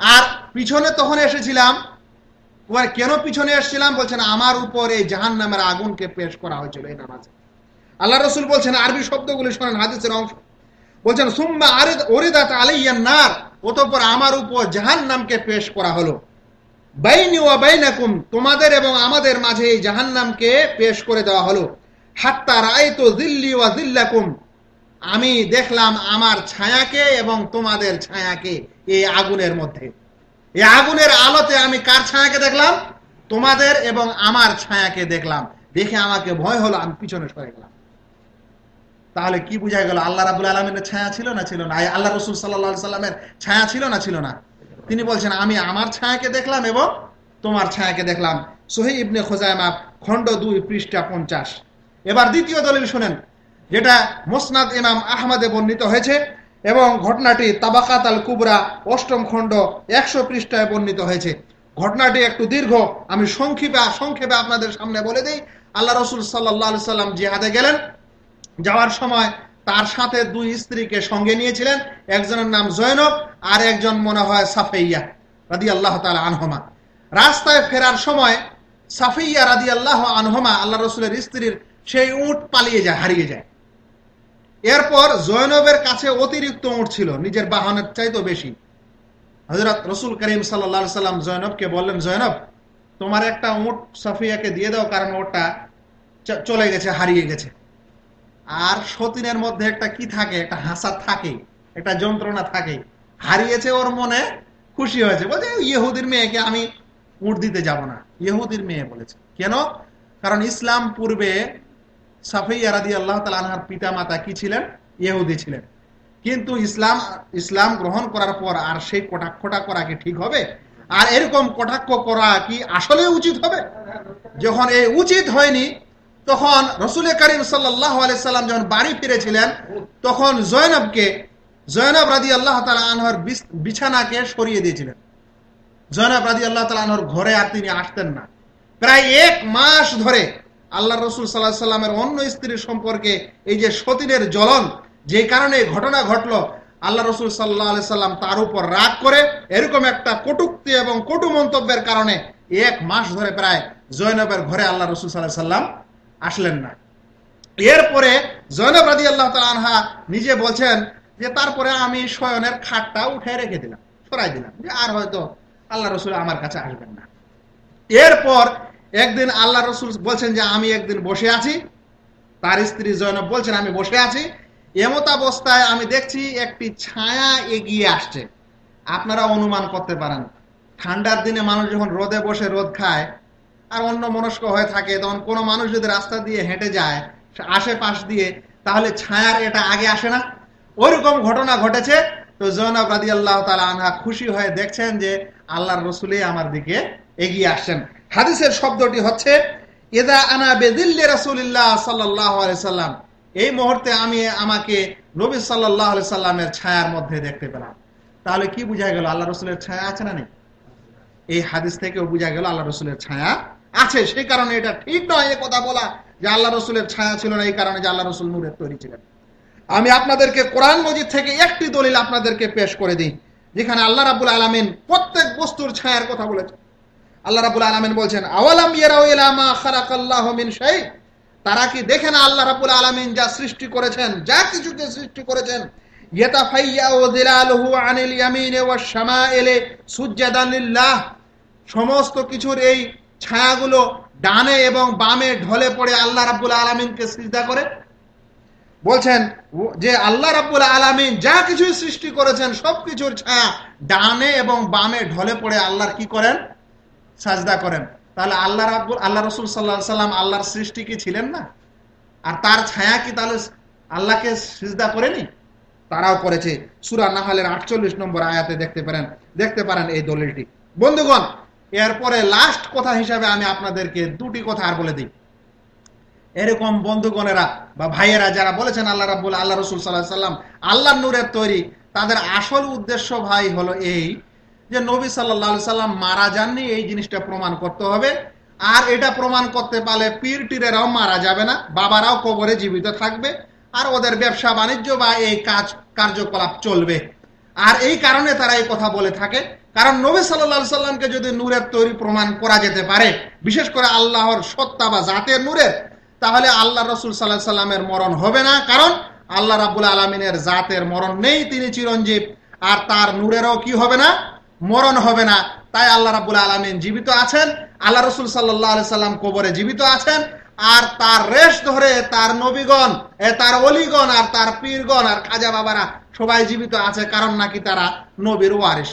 আর পিছনে তখন এসেছিলাম কেন পিছনে এসেছিলাম বলছেন, আমার উপর এই জাহান নামের আগুনকে পেশ করা হয়েছিল এই নামাজে। আল্লাহ রসুল বলছেন, আরবি শব্দগুলি শোনেন, হাদিসের অংশ। বলছেন, সুম্মা আরিদ ওরিদাত আলাইয়ান নার। অতঃপর আমার উপর জাহান নামকে পেশ করা হলো। বাইনি ওয়া বাইনাকুম, তোমাদের এবং আমাদের মাঝে এই জাহান্নামকে পেশ করে দেওয়া হলো। হাত্তা রায়তো দিল্লি ওয়া দিল্লাকুম আমি দেখলাম আমার ছায়াকে এবং তোমাদের ছায়াকে এই আগুনের মধ্যে। এই আগুনের আলোতে আমি কার ছায়াকে দেখলাম? তোমাদের এবং আমার ছায়াকে দেখলাম। দেখে আমাকে ভয় হলো, আমি পিছনে সরে গেলাম। তাহলে কি বুঝা গেল? আল্লাহ রাবুল আলমের ছায়া ছিল না ছিল না? আল্লাহ রসুল সাল্লা সাল্লামের ছায়া ছিল না ছিল না? তিনি বলছেন, আমি আমার ছায়াকে দেখলাম এবং তোমার ছায়াকে দেখলাম। সহি ইবনে খোজায়মা খণ্ড দুই, পৃষ্ঠা পঞ্চাশ। এবার দ্বিতীয় দলিল শোনেন, যেটা মোসনাদ ইমাম আহমদে বর্ণিত হয়েছে এবং ঘটনাটি তাবাকাত আল কুবরা অষ্টম খণ্ড একশো পৃষ্ঠায় বর্ণিত হয়েছে। ঘটনাটি একটু দীর্ঘ, আমি সংক্ষেপে সংক্ষেপে আপনাদের সামনে বলে দিই। আল্লাহ রসুল সাল্লাহ সাল্লাম জিহাদে গেলেন যাওয়ার সময় তার সাথে দুই স্ত্রীকে সঙ্গে নিয়েছিলেন। একজনের নাম জৈনব আর একজন মনে হয় সাফেইয়া রাদি আল্লাহ তালা আনহমা। রাস্তায় ফেরার সময় সাফেইয়া রাদি আল্লাহ আনহমা আল্লাহ রসুলের স্ত্রীর সেই উঁট পালিয়ে যায়, হারিয়ে যায়। এরপর জয়নবের কাছে অতিরিক্ত উঁট ছিল, নিজের বাহনের চাইতো বেশি। হজরত রসুল করিম সাল্লা সাল্লাম জয়নবকে বললেন, জয়নব, তোমার একটা উঁট সাফিয়াকে দিয়ে দাও, কারণ ওটা চলে গেছে, হারিয়ে গেছে। আর সতীনের মধ্যে একটা কি থাকে? একটা হাসা থাকে, একটা যন্ত্রণা থাকে। হারিয়েছে ওর মনে খুশি হয়েছে। বলছে ইহুদির মেয়েকে আমি উঠ দিতে যাব না। ইহুদির মেয়ে বলেছে। কেন? কারণ ইসলাম পূর্বে সাফিয়া রাদি আল্লাহ তালাহার পিতা মাতা কি ছিলেন? ইহুদি ছিলেন। কিন্তু ইসলাম ইসলাম গ্রহণ করার পর আর সেই কটাক্ষটা করা কি ঠিক হবে? আর এরকম কটাক্ষ করা কি আসলে উচিত হবে? যখন এই উচিত হয়নি তখন রসুল করিম সাল্লাহ আলাইসাল্লাম যখন বাড়ি ফিরেছিলেন, তখন জয়নবকে, জয়নব রাদি আল্লাহ তালা আনহর বিছানাকে সরিয়ে দিয়েছিলেন। জয়নব রাদি আল্লাহ তালা আনহর ঘরে আর তিনি আসতেন না। প্রায় এক মাস ধরে আল্লাহ রসুল সাল্লাহ সাল্লামের অন্য স্ত্রীর সম্পর্কে এই যে সতীনের জ্বলন যে কারণে ঘটনা ঘটলো আল্লাহ রসুল সাল্লাহ সাল্লাম তার উপর রাগ করে এরকম একটা কটুক্তি এবং কটু মন্তব্যের কারণে এক মাস ধরে প্রায় জয়নবের ঘরে আল্লাহ রসুল সাল্লাহ সাল্লাম আসলেন না। এরপরে জয়নব রাজি আল্লাহ আনহা নিজে বলছেন যে, তারপরে আমি শয়নের খাটটা উঠে রেখে দিলাম, সরাই দিলাম, যে আর হয়তো আল্লাহ রসুল আমার কাছে আসবেন না। এরপর একদিন আল্লাহ রসুল বলছেন যে, আমি একদিন বসে আছি। তার স্ত্রী জয়নব বলছেন, আমি বসে আছি। এমত অবস্থায় আমি দেখছি একটি ছায়া এগিয়ে আসছে। আপনারা অনুমান করতে পারেন, ঠান্ডার দিনে মানুষ যখন রোদে বসে রোদ খায় আর অন্য মনস্ক হয়ে থাকে, তখন কোনো মানুষ যদি রাস্তা দিয়ে হেঁটে যায়, আশেপাশ দিয়ে, তাহলে ছায়ার এটা আগে আসে না। ওইরকম ঘটনা ঘটেছে। তো জৈনব রাদি আল্লাহ তালা আনহা খুশি হয়ে দেখছেন যে আল্লাহর রসুলে আমার দিকে এগিয়ে আসছেন। হাদিসের শব্দটি হচ্ছে এদা আনা বেদিল্লে রসুল্লাহ সাল্লাহ সাল্লাম। এই মুহূর্তে আমি আমাকে নবী সাল্লাহ সাল্লামের ছায়ার মধ্যে দেখতে পেলাম। তাহলে কি বুঝা গেল আল্লাহ রসুলের ছায়া আছে না নেই? এই হাদিস থেকেও বুঝা গেল আল্লাহ রসুলের ছায়া আছে সেই কারণে এটা ঠিক নয় এ কথা বলা যে আল্লাহ রসুলের ছায়া ছিল না, এই কারণে যে আল্লাহ রসুল নূরের তৈরি ছিলেন। আমি আপনাদেরকে কোরআন মজিদ থেকে একটি দলিল আপনাদেরকে পেশ করে দিই, যেখানে আল্লাহ রাবুল আলমিন প্রত্যেক বস্তুর ছায়ার কথা বলেছেন। আল্লাহ রাবুল আলমিন বলছেন, আওয়ালাম ইয়ারাউ ইলা মা খালাকাল্লাহু মিন শাই? তারা কি দেখে না আল্লাহ রাবুল আলমিন যা সৃষ্টি করেছেন, যা কিছুকে সৃষ্টি করেছেন? সমস্ত কিছুর এই ছায়াগুলো ডানে এবং বামে ঢলে পড়ে আল্লাহ রাবুল আলমিনকে সিজদা করে। বলছেন, যে আল্লাহ রাবুল আলমিন যা কিছু সৃষ্টি করেছেন, সবকিছুর ছায়া ডানে এবং বামে ঢলে পড়ে আল্লাহর কি করেন? সাজদা করেন। তাহলে আল্লাহ রাবুল আল্লাহ রসুল সাল্লাহ সাল্লাম আল্লাহর সৃষ্টি কি ছিলেন না? আর তার ছায়া কি তাহলে আল্লাহকে সিজদা করেনি? তারাও করেছে। সুরা নাহালের আটচল্লিশ নম্বর আয়াতে দেখতে পারেন দেখতে পারেন এই দলিলটি। বন্ধুগণ এরপরে লাস্ট কথা হিসাবে আমি আপনাদেরকে দুটি কথা আর বলে দিই। এরকম বন্ধুগণেরা বা ভাইয়েরা যারা বলেছেন আল্লাহ রাবুল আল্লাহ রসুল সাল্লাহ সাল্লাম আল্লাহ নূরের তৈরি, তাদের আসল উদ্দেশ্য ভাই হলো এই যে নবী সাল্লাহ সাল্লাম মারা যাননি, এই জিনিসটা প্রমাণ করতে হবে। আর এটা প্রমাণ করতে পারলে পীর টিরেরাও মারা যাবে না, বাবারাও কবরে জীবিত থাকবে, আর ওদের ব্যবসা বাণিজ্য বা এই কাজ কার্যকলাপ চলবে। আর এই কারণে তারা এই কথা বলে থাকে কারণ নবী সাল্লা সাল্লামকে যদি নূরের তৈরি প্রমাণ করা যেতে পারে, বিশেষ করে আল্লাহর সত্তা বা জাতের নূরের, তাহলে আল্লাহ রসুল সাল্লাহ সাল্লামের মরণ হবে না। কারণ আল্লাহ রাবুল আলমিনের জাতের মরণ নেই, তিনি চিরঞ্জীব। আর তার নূরেরও কি হবে না? মরণ হবে না। তাই আল্লাহ রাবুল আলমিন জীবিত আছেন, আল্লাহ রসুল সাল্লাহ সাল্লাম কবরে জীবিত আছেন, আর তার রেশ ধরে তার নবীগণ তার অলিগণ, আর তার পীরগণ, আর খাজা বাবারা সবাই জীবিত আছে, কারণ নাকি তারা নবীর ওয়ারিস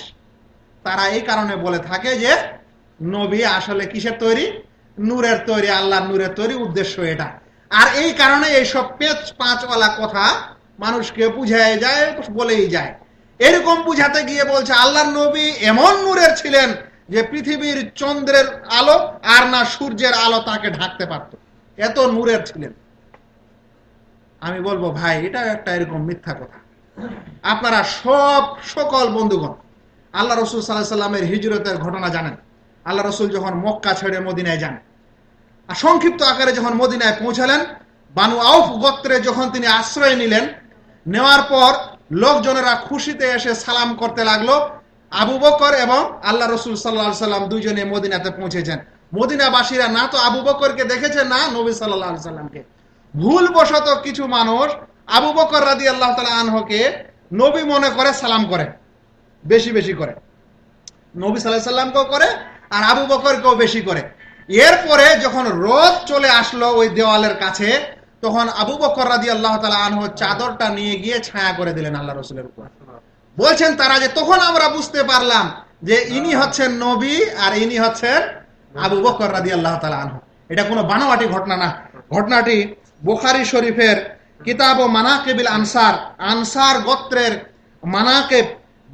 তারা এই কারণে বলে থাকে যে, নবী আসলে কিসের তৈরি? নূরের তৈরি আল্লাহ নূরের তৈরি উদ্দেশ্য এটা। আর এই কারণে এইসব পেঁচ পাঁচওয়ালা কথা মানুষকে বুঝাই যায়, বলেই যায়। এরকম বুঝাতে গিয়ে বলছে আল্লাহ নবী এমন নূরের ছিলেন যে পৃথিবীর চন্দ্রের আলো আর না সূর্যের আলো তাকে ঢাকতে পারত। এত নূরের ছিলেন। আমি বলব, ভাই এটা একটা এরকম মিথ্যা কথা। আপনারা সব সকল বন্ধুগণ আল্লাহ রসুল সাল্লাহ সাল্লামের হিজরতের ঘটনা জানেন। আল্লাহ রসুল যখন মক্কা ছেড়ে মদিনায় যান, আর সংক্ষিপ্ত আকারে যখন মদিনায় পৌঁছালেন, বানু আউফ গোত্রে যখন তিনি আশ্রয় নিলেন, নেওয়ার পর লোকজনেরা খুশিতে এসে সালাম করতে লাগল। আবু বকর এবং আল্লাহ রসুল সাল্লাহ সাল্লাম দুইজনে মদিনাতে পৌঁছেছেন। মদিনাবাসীরা না তো আবু বকরকে দেখেছে, না নবী সাল্লাহ সাল্লামকে। ভুল বশত কিছু মানুষ আবু বকর রাদি আল্লাহ তালা আনহকে নবী মনে করে সালাম করে। বেশি বেশি করে। নবী সাল্লাহ সাল্লামকেও করে, আর আবু বকরকেও বেশি করে। এরপরে যখন রোদ চলে আসলো ওই দেওয়ালের কাছে, তখন আবু বকর রাদি আল্লাহ তালা আনহ চাদরটা নিয়ে গিয়ে ছায়া করে দিলেন আল্লাহ রসুলের উপর। বলছেন তারা যে, তখন আমরা বুঝতে পারলাম যে ইনি হচ্ছেন নবী আর ইনি হচ্ছেন আবু বকর রাদি আল্লাহ তালা আনহ। এটা কোনো বানাওয়াটি ঘটনা না। ঘটনাটি বোখারি শরীফের কিতাব ও মানাকেবিল আনসার আনসার গোত্রের মানাকেব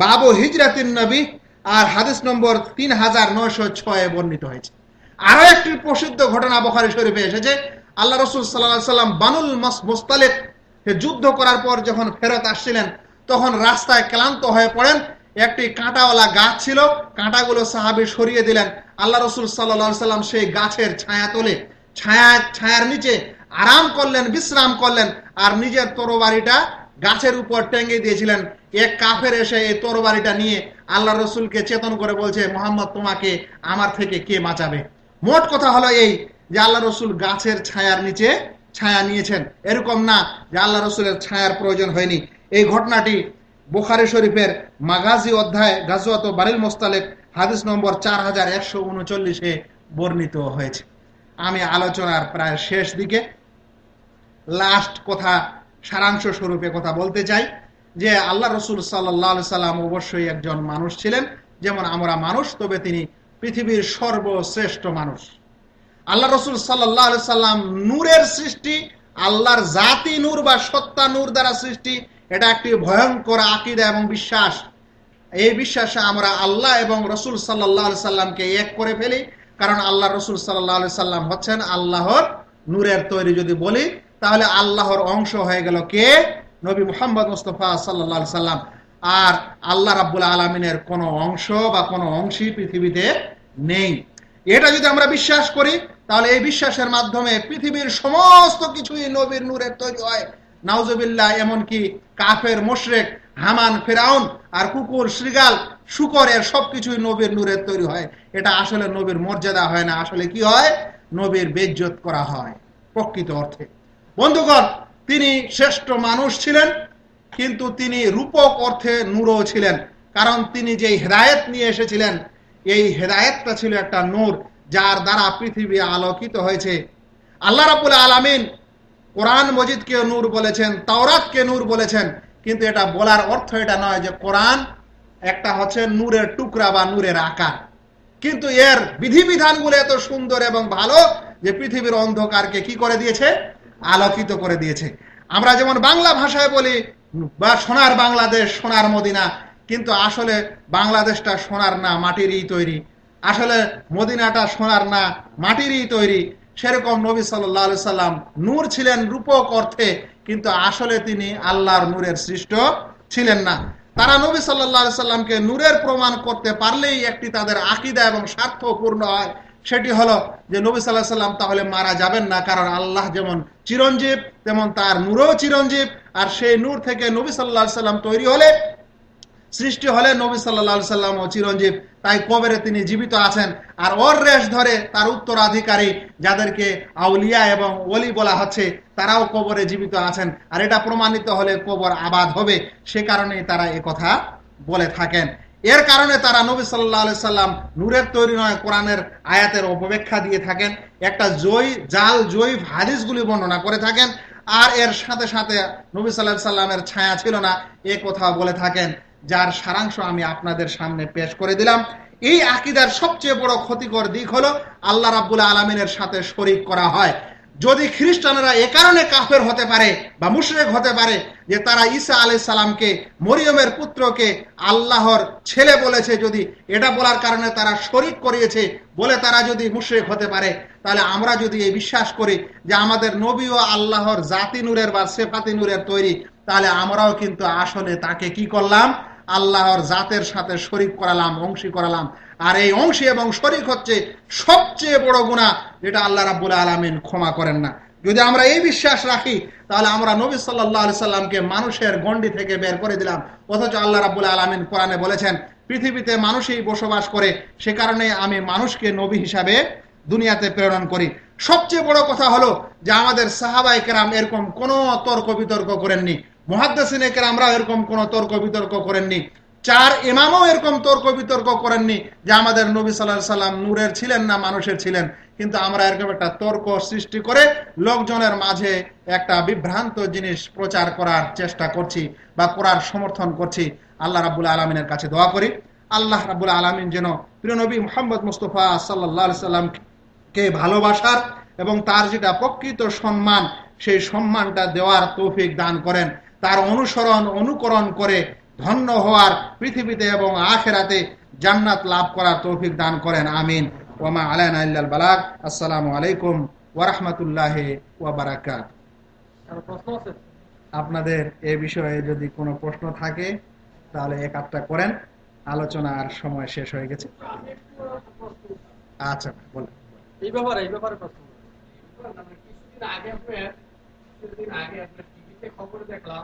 বাবু হিজরাতিন নবী আর হাদিস নম্বর তিন হাজার নয়শো ছয়ে বর্ণিত হয়েছে। আরও একটি প্রসিদ্ধ ঘটনা বখারি শরীফে এসেছে। আল্লাহ রসুল সাল্লাম বানুল মোস্তালেক যুদ্ধ করার পর যখন ফেরত আসছিলেন, তখন রাস্তায় ক্লান্ত হয়ে পড়েন। একটি কাঁটাওয়ালা গাছ ছিল, কাঁটাগুলো সাহাবি সরিয়ে দিলেন। আল্লাহ রসুল সাল্লা সাল্লাম সেই গাছের ছায়া তোলে, ছায়া ছায়ার নিচে আরাম করলেন, বিশ্রাম করলেন আর নিজের তরবারিটা গাছের উপর টেঙ্গে দিয়েছিলেন। এক কাফের এসে এই তরবারিটা নিয়ে আল্লাহ রসুলকে চেতন করে বলছে, মোহাম্মদ, তোমাকে আমার থেকে কে বাঁচাবে? মোট কথা হলো এই যে আল্লাহ রসুল গাছের ছায়ার নিচে ছায়া নিয়েছেন। এরকম না যে আল্লাহ রসুলের ছায়ার প্রয়োজন হয়নি। এই ঘটনাটি বোখারি শরীফের মাগাজি অধ্যায় গাজুয়াত বারিল মোস্তালেক, হাদিস নম্বর চার হাজার একশো উনচল্লিশে বর্ণিত হয়েছে। আমি আলোচনার প্রায় শেষ দিকে লাস্ট কথা সারাংশ স্বরূপে কথা বলতে চাই যে আল্লাহ রসুল সাল্লাহ সাল্লাম অবশ্যই একজন মানুষ ছিলেন। যেমন আমরা মানুষ, তবে তিনি পৃথিবীর সর্বশ্রেষ্ঠ মানুষ। আল্লাহ রসুল সাল্লাহ সাল্লাম নূরের সৃষ্টি, আল্লাহর জাতি নূর বা সত্তা নূর দ্বারা সৃষ্টি, এটা একটি ভয়ঙ্কর আকিদা এবং বিশ্বাস। এই বিশ্বাসে আমরা আল্লাহ এবং রসুল সাল্লাহ সাল্লামকে এক করে ফেলি। কারণ আল্লাহ রসুল সাল্লাহ সাল্লাম হচ্ছেন আল্লাহর নূরের তৈরি। যদি বলি তাহলে আল্লাহর অংশ হয়ে গেল কে? নবী মোহাম্মদ মুস্তফা সাল্লা সাল্লাম। আর আল্লাহ রাবুল আলমিনের কোন অংশ বা কোনো অংশই পৃথিবীতে নেই। এটা যদি আমরা বিশ্বাস করি, তাহলে এই বিশ্বাসের মাধ্যমে পৃথিবীর সমস্ত কিছুই নবীর নূরের তৈরি হয়। নাউজবিল্লাহ, এমনকি কাফের, মোশরেক, হামান, ফেরাউন আর কুকুর শ্রীগাল শুকর, এর সবকিছুই নবীর নূরের তৈরি হয়। এটা আসলে নবীর মর্যাদা হয় না, আসলে কি হয়? নবীর বেজ্জত করা হয়। প্রকৃত অর্থে। বন্ধুগণ, তিনি শ্রেষ্ঠ মানুষ ছিলেন, কিন্তু তিনি রূপক অর্থে নূরও ছিলেন। কারণ তিনি যে হেদায়েত নিয়ে এসেছিলেন, এই হেদায়েতটা ছিল একটা নূর, যার দ্বারা পৃথিবী আলোকিত হয়েছে। আল্লাহ রাবুল আলমিন কোরআন মজিদকে নূর বলেছেন, তাওরাতকে নূর বলেছেন, কিন্তু এটা বলার অর্থ এটা নয় যে কোরআন একটা হচ্ছে নূরের টুকরা বা নূরের আকার। কিন্তু এর বিধিবিধানগুলো এত সুন্দর এবং ভালো যে পৃথিবীর অন্ধকারকে কি করে দিয়েছে? আলোকিত করে দিয়েছে। আমরা যেমন বাংলা ভাষায় বলি, বা সোনার বাংলাদেশ, সোনার মদিনা, কিন্তু আসলে বাংলাদেশটা সোনার না, মাটিরই তৈরি। আসলে মদিনাটা সোনার না, মাটিরই তৈরি। সেরকম নবী সাল্লা সাল্লাম নূর ছিলেন রূপক অর্থে, কিন্তু আসলে তিনি আল্লাহর নূরের সৃষ্ট ছিলেন না। তারা নবী সাল্লা সাল্লামকে নূরের প্রমাণ করতে পারলেই একটি তাদের আকিদা এবং স্বার্থ পূর্ণ হয়। সেটি হলো যে নবী সাল্লাহ সাল্লাম তাহলে মারা যাবেন না, কারণ আল্লাহ যেমন চিরঞ্জীব, তেমন তার নূরও চিরঞ্জীব। আর সেই নূর থেকে নবী সাল্লাহ সাল্লাম তৈরি হলে, সৃষ্টি হলে নবী সাল্লা সাল্লাম ও চিরঞ্জীব। তাই কবরে তিনি জীবিত আছেন। আর ওর রেশ ধরে তার উত্তরাধিকারী, যাদেরকে আউলিয়া এবং ওলি বলা হচ্ছে, তারাও কবরে জীবিত আছেন। আর এটা প্রমাণিত হলে কবর আবাদ হবে। সে কারণেই তারা কথা বলে থাকেন। এর কারণে তারা নবী সাল্লাহ সাল্লাম নূরের তৈরি নয়, কোরআনের আয়াতের অপব্যাখ্যা দিয়ে থাকেন, একটা জয়, জাল জৈব হাদিসগুলি বর্ণনা করে থাকেন, আর এর সাথে সাথে নবী সাল্লাহ সাল্লামের ছায়া ছিল না, এ কথা বলে থাকেন, যার সারাংশ আমি আপনাদের সামনে পেশ করে দিলাম। এই আকিদার সবচেয়ে বড় ক্ষতিকর দিক হলো, আল্লাহ রাবুল আলমিনের সাথে শরিক করা হয়। যদি খ্রিস্টানরা এ কারণে কাফের হতে পারে বা মুশরেক হতে পারে যে তারা ঈসা আলাই সালামকে, মরিয়মের পুত্রকে আল্লাহর ছেলে বলেছে, যদি এটা বলার কারণে তারা শরিক করিয়েছে বলে তারা যদি মুশরেক হতে পারে, তাহলে আমরা যদি এই বিশ্বাস করি যে আমাদের নবী ও আল্লাহর জাতি নূরের বা সেফাতি নূরের তৈরি, তাহলে আমরাও কিন্তু আসলে তাকে কি করলাম? আল্লাহর জাতের সাথে শরিক করালাম, অংশী করালাম। আর এই অংশী এবং শরিক হচ্ছে সবচেয়ে বড় গুণা যেটা আল্লাহ রাবুল আলমিন ক্ষমা করেন না। যদি আমরা এই বিশ্বাস রাখি, তাহলে আমরা নবী সাল্লাহ সাল্লামকে মানুষের গন্ডি থেকে বের করে দিলাম। অথচ আল্লাহ রাবুল আলমিন কোরআনে বলেছেন, পৃথিবীতে মানুষই বসবাস করে, সে কারণে আমি মানুষকে নবী হিসাবে দুনিয়াতে প্রেরণ করি। সবচেয়ে বড় কথা হলো যে আমাদের সাহাবাই কেরাম এরকম কোনো তর্ক বিতর্ক করেননি। মহাদ্দাসিনে আমরা এরকম কোনো তর্ক বিতর্ক করেননি। চার ইমামও এরকম তর্ক বিতর্ক করেননি যে আমাদের নবী সাল্লাহ সাল্লাম নূরের ছিলেন না মানুষের ছিলেন। কিন্তু আমরা এরকম একটা তর্ক সৃষ্টি করে লোকজনের মাঝে একটা বিভ্রান্ত জিনিস প্রচার করার চেষ্টা করছি বা করার সমর্থন করছি। আল্লাহ রাবুল আলমিনের কাছে দোয়া করি। আল্লাহ রাবুল আলমিন যেন প্রিয় নবী মোহাম্মদ মুস্তফা সাল্লাহ সাল্লামকে ভালোবাসার এবং তার যেটা প্রকৃত সম্মান, সেই সম্মানটা দেওয়ার তৌফিক দান করেন। তার অনুসরণ, অনুকরণ করে ধন্য হওয়ার পৃথিবীতে এবং আখেরাতে জান্নাত লাভ করার তৌফিক দান করেন আমিন। ওমা আলাইন আল্লাহ বালাক আসসালামু আলাইকুম ওরহমতুল্লাহ ওয়াবারাকাত আপনাদের এ বিষয়ে যদি কোনো প্রশ্ন থাকে তাহলে এক আধটা করেন। আলোচনার সময় শেষ হয়ে গেছে। আচ্ছা বলেন। এই ব্যাপারে এই ব্যাপারে প্রশ্ন কিছুদিন আগে আপনার কিছুদিন আগে আপনার টিভিতে খবরে দেখলাম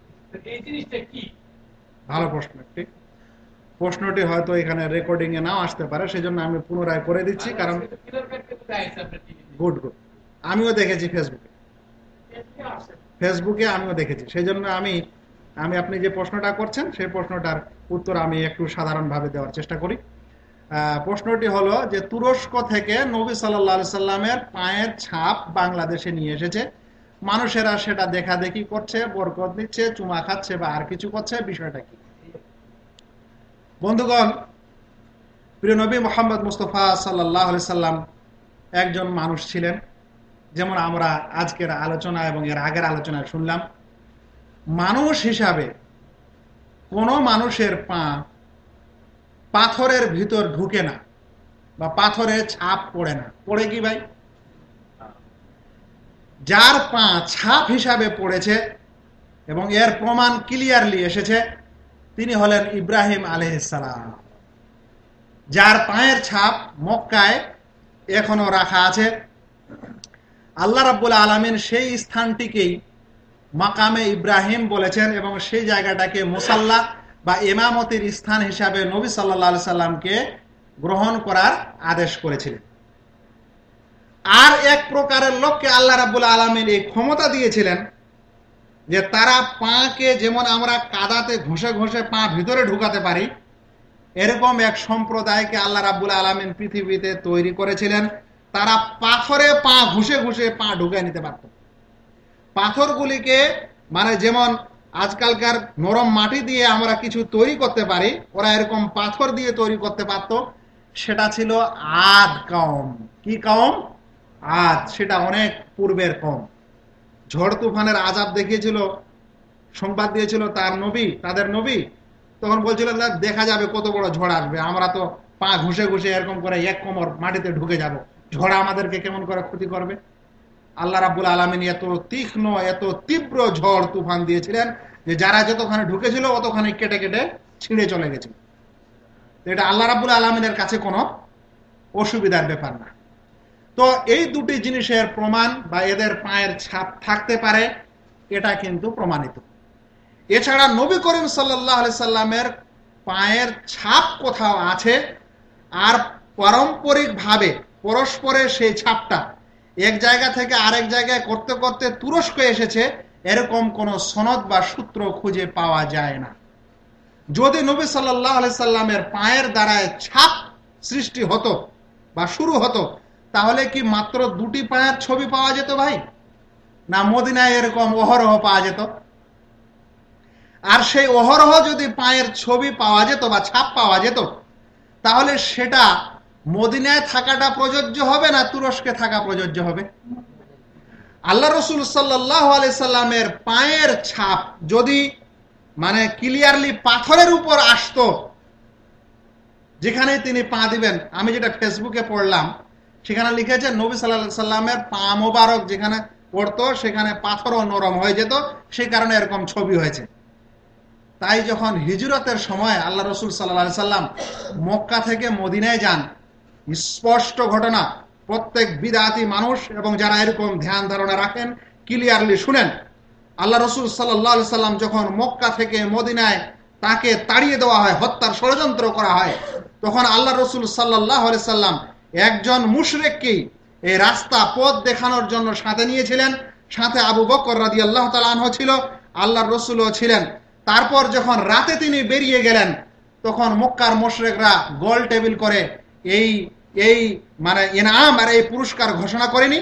ভালো প্রশ্ন একটি প্রশ্নটি হয়তো এখানে রেকর্ডিং এ নাও আসতে পারে সেজন্য আমি পুনরায় করে দিচ্ছি কারণ গুড গুড আমিও দেখেছি ফেসবুকে ফেসবুকে আমিও দেখেছি। সেই জন্য আমি আমি আপনি যে প্রশ্নটা করছেন সেই প্রশ্নটার উত্তর আমি একটু সাধারণভাবে দেওয়ার চেষ্টা করি। প্রশ্নটি হলো যে তুরস্ক থেকে নবী সাল্লা সাল্লামের পায়ের ছাপ বাংলাদেশে নিয়ে এসেছে। মানুষেরা সেটা দেখা দেখি করছে, বরকত নিচ্ছে চুমা খাচ্ছে বা আর কিছু করছে, বিষয়টা কি? বন্ধুগণ, প্রিয় নবী মোহাম্মদ মুস্তফা সাল্লাহ সাল্লাম একজন মানুষ ছিলেন। যেমন আমরা আজকের আলোচনা এবং এর আগের আলোচনা শুনলাম। মানুষ হিসাবে কোন মানুষের পা পাথরের ভিতর ঢুকে না বা পাথরে ছাপ পড়ে না। পড়ে কি ভাই? যার পা ছাপ হিসাবে পড়েছে এবং এর প্রমাণ ক্লিয়ারলি এসেছে, তিনি হলেন ইব্রাহিম আলহিসাম যার পায়ের ছাপ মক্কায় এখনও রাখা আছে। আল্লাহ রাব্বুল আলমিন সেই স্থানটিকেই মাকামে ইব্রাহিম বলেছেন এবং সেই জায়গাটাকে মুসাল্লা বা ইমামতির স্থান হিসাবে নবী সাল্লা সাল্লামকে গ্রহণ করার আদেশ করেছিলেন। আর এক প্রকারের লোককে আল্লাহ রাবুল আলমিন এই ক্ষমতা দিয়েছিলেন যে তারা পাকে যেমন আমরা কাদাতে ঘষে ঘষে পা ভিতরে ঢুকাতে পারি, এরকম এক সম্প্রদায়কে আল্লাহ রাবুল আলমিন পৃথিবীতে তৈরি করেছিলেন। তারা পাথরে পা ঘুষে ঘুষে পা ঢুকে নিতে পারত। পাথরগুলিকে মানে যেমন আজকালকার নরম মাটি দিয়ে আমরা কিছু তৈরি করতে পারি, ওরা এরকম পাথর দিয়ে তৈরি করতে পারত। সেটা ছিল আদ কম কি কম আদ সেটা অনেক পূর্বের কম। ঝড় তুফানের আজাব দেখিয়েছিল, সংবাদ দিয়েছিল তার নবী, তাদের নবী। তখন বলছিল দেখা যাবে কত বড় ঝড় আসবে। আমরা তো পা ঘুষে ঘুষে এরকম করে এক কোমর মাটিতে ঢুকে যাব। ঝড় আমাদেরকে কেমন করে ক্ষতি করবে? আল্লাহ রাবুল আলমিন এত তীক্ষ্ণ, এত তীব্র ঝড় তুফান দিয়েছিলেন যে যারা যতখানে ঢুকেছিল, অতখানে কেটে কেটে ছিঁড়ে চলে গেছিল। এটা আল্লাহ রাবুল আলমিনের কাছে কোনো অসুবিধার ব্যাপার না। তো এই দুটি জিনিসের প্রমাণ বা এদের পায়ের ছাপ থাকতে পারে, এটা কিন্তু প্রমাণিত। এছাড়া নবী করিম সাল্লাহ সাল্লামের পায়ের ছাপ কোথাও আছে, আর পারম্পরিকভাবে পরস্পরের সেই ছাপটা এক জায়গা থেকে আরেক জায়গায় করতে করতে তুরস্ক এসেছে, এরকম কোন সনদ বা সূত্র খুঁজে পাওয়া যায় না। যদি নবী সাল্লাহ সাল্লামের পায়ের দ্বারায় ছাপ সৃষ্টি হতো বা শুরু হতো তাহলে কি মাত্র দুটি পায়ের ছবি পাওয়া যেত ভাই? না মদিনায় এরকম অহরহ পাওয়া যেত? আর সেই অহরহ যদি পায়ের ছবি পাওয়া যেত বা ছাপ পাওয়া যেত, তাহলে সেটা মদিনায় থাকাটা প্রযোজ্য হবে না তুরস্কে থাকা প্রযোজ্য হবে? আল্লাহ রসুল সাল্লাহ সাল্লামের পায়ের ছাপ যদি মানে ক্লিয়ারলি পাথরের উপর আসত যেখানে তিনি পা দিবেন, আমি যেটা ফেসবুকে পড়লাম সেখানে লিখেছে, নবী সাল্লাহ সাল্লামের পা মোবারক যেখানে পড়তো, সেখানে পাথরও নরম হয়ে যেত, সেই কারণে এরকম ছবি হয়েছে। তাই যখন হিজরতের সময় আল্লাহ রসুল সাল্লা সাল্লাম মক্কা থেকে মদিনায় যান, স্পষ্ট ঘটনা, প্রত্যেক বিদাতি মানুষ এবং যারা এরকম ধ্যান ধারণা রাখেন ক্লিয়ারলি শুনেন, আল্লাহ রসুল সাল্লাহ সাল্লাম যখন মক্কা থেকে মদিনায় তাকে তাড়িয়ে দেওয়া হয়, হত্যার ষড়যন্ত্র করা হয়, তখন আল্লাহ রসুল সাল্লাহ সাল্লাম একজন মুশরেককেই এই রাস্তা পথ দেখানোর জন্য সাথে নিয়েছিলেন। সাথে আবু বকর রাজি আল্লাহ তালাহ ছিল আল্লাহ রসুলও ছিলেন। তারপর যখন রাতে তিনি বেরিয়ে গেলেন, তখন মক্কার মোশরেকরা গোল টেবিল করে এই এই মানে ইনাম আর এই পুরস্কার ঘোষণা করেনি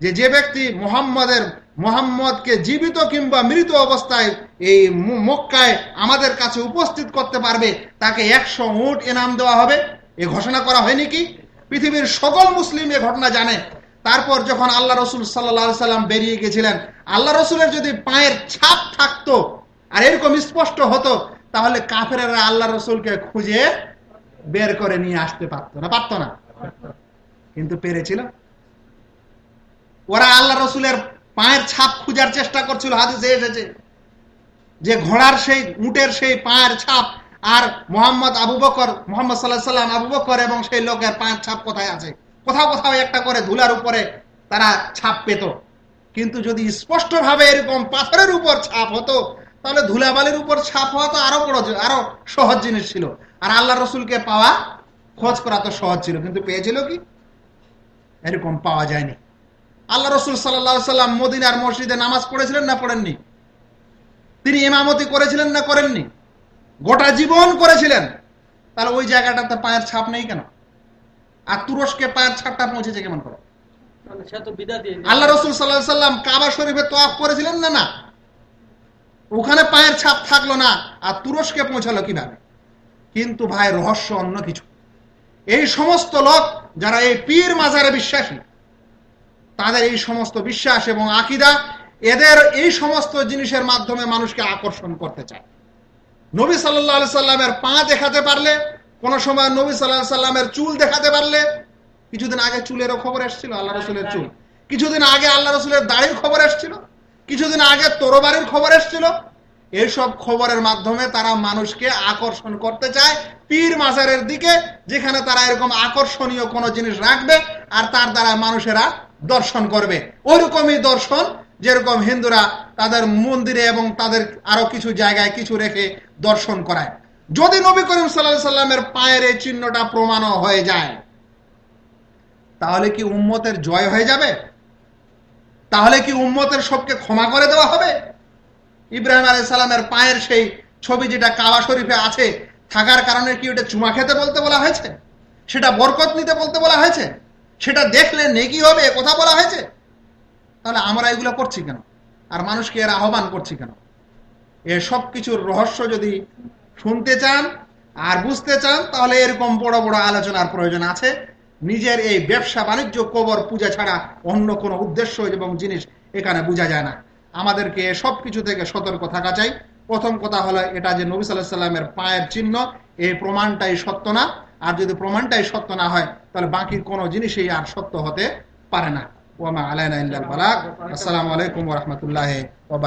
যে যে ব্যক্তি মোহাম্মদের, মোহাম্মদকে জীবিত কিংবা মৃত অবস্থায় এই মক্কায় আমাদের কাছে উপস্থিত করতে পারবে, তাকে একশো উট ইনাম দেওয়া হবে। এ ঘোষণা করা হয়নি কি? পৃথিবীর সকল মুসলিম এ ঘটনা জানে। তারপর যখন আল্লাহ রসুল সাল্লা সাল্লাম বেরিয়ে গেছিলেন, আল্লাহ রসুলের যদি পায়ের ছাপ থাকতো আর এরকম স্পষ্ট হতো, তাহলে কাফেরা আল্লাহ রসুলকে খুঁজে বের করে নিয়ে আসতে পারতো না পারতো না। কিন্তু পেরেছিল। ওরা আল্লাহ রসুলের পায়ের ছাপ খুঁজার চেষ্টা করছিল, হাদিসে এসেছে। যে ঘোড়ার সেই উটের সেই পায়ের ছাপ আর মোহাম্মদ আবু বকর, মোহাম্মদ সাল্লাহ সাল্লাম আবু বকর এবং সেই লোকের পাঁচ ছাপ কোথায় আছে? কোথাও কোথাও একটা করে ধুলার উপরে তারা ছাপ পেত। কিন্তু যদি স্পষ্টভাবে এরকম পাথরের উপর ছাপ হতো, তাহলে ধুলাবালির উপর ছাপ হওয়া তো আরও বড় আরও সহজ জিনিস ছিল। আর আল্লাহ রসুলকে পাওয়া খোঁজ করা তো সহজ ছিল, কিন্তু পেয়েছিল কি? এরকম পাওয়া যায়নি। আল্লাহ রসুল সাল্লা সাল্লাম মদিনার মসজিদে নামাজ পড়েছিলেন না পড়েননি? তিনি ইমামতি করেছিলেন না করেননি? গোটা জীবন করেছিলেন। তাহলে ওই জায়গাটাতে পায়ের ছাপ নেই কেন? আর তুরস্কে পায়ের ছাপটা পৌঁছেছে কেমন করে? আল্লাহ রসুল সাল্লাহ সাল্লাম কাবা শরীফে তোয়াফ করেছিলেন না না? ওখানে পায়ের ছাপ থাকল না আর তুরস্কে পৌঁছালো কীভাবে? কিন্তু ভাই রহস্য অন্য কিছু। এই সমস্ত লোক যারা এই পীর মাজারে বিশ্বাসী তাদের এই সমস্ত বিশ্বাস এবং আকিদা এদের এই সমস্ত জিনিসের মাধ্যমে মানুষকে আকর্ষণ করতে চায়। নবী সাল্লাহ সাল্লামের পা দেখাতে পারলে, কোন সময় নবী সাল্লাহ সাল্লামের চুল দেখাতে পারলে, কিছুদিন আগে চুলেরও খবর এসেছিল, আল্লাহ রসুলের চুল। কিছুদিন আগে আল্লাহ রসুলের দাড়ির খবর এসছিল, কিছুদিন আগে তরবারির খবর এসছিল। এসব খবরের মাধ্যমে তারা মানুষকে আকর্ষণ করতে চায়, পীর মাজারের দিকে, যেখানে তারা এরকম আকর্ষণীয় কোনো জিনিস রাখবে, আর তার দ্বারা মানুষেরা দর্শন করবে। ওইরকমই দর্শন যেরকম হিন্দুরা তাদের মন্দিরে এবং তাদের আরও কিছু জায়গায় কিছু রেখে দর্শন করায়। যদি নবী করিম সাল্লামের পায়ের এই চিহ্নটা প্রমাণও হয়ে যায়, তাহলে কি উম্মতের জয় হয়ে যাবে? তাহলে কি উম্মতের সবকে ক্ষমা করে দেওয়া হবে? ইব্রাহিম আলাই সালামের পায়ের সেই ছবি যেটা কাবা শরীফে আছে, থাকার কারণে কি ওটা চুমা খেতে বলতে বলা হয়েছে? সেটা বরকত নিতে বলতে বলা হয়েছে? সেটা দেখলে নেকি হবে কথা বলা হয়েছে? তাহলে আমরা এগুলো করছি কেন? আর মানুষকে এর আহ্বান করছি কেন? এ সব কিছুর রহস্য যদি শুনতে চান আর বুঝতে চান, তাহলে এরকম বড় বড় আলোচনার প্রয়োজন আছে। নিজের এই ব্যবসা বাণিজ্য কবর পূজা ছাড়া অন্য কোনো উদ্দেশ্য এবং জিনিস এখানে বোঝা যায় না। আমাদেরকে সব কিছু থেকে সতর্ক থাকা চাই। প্রথম কথা হলো এটা যে নবী সাল্লাহ সাল্লামের পায়ের চিহ্ন এই প্রমাণটাই সত্য না। আর যদি প্রমাণটাই সত্য না হয়, তাহলে বাকি কোনো জিনিসই আর সত্য হতে পারে না। ওমা আলাইনা ইল্লাল বালাক আসসালামু আলাইকুম ওয়া রাহমাতুল্লাহি ওয়া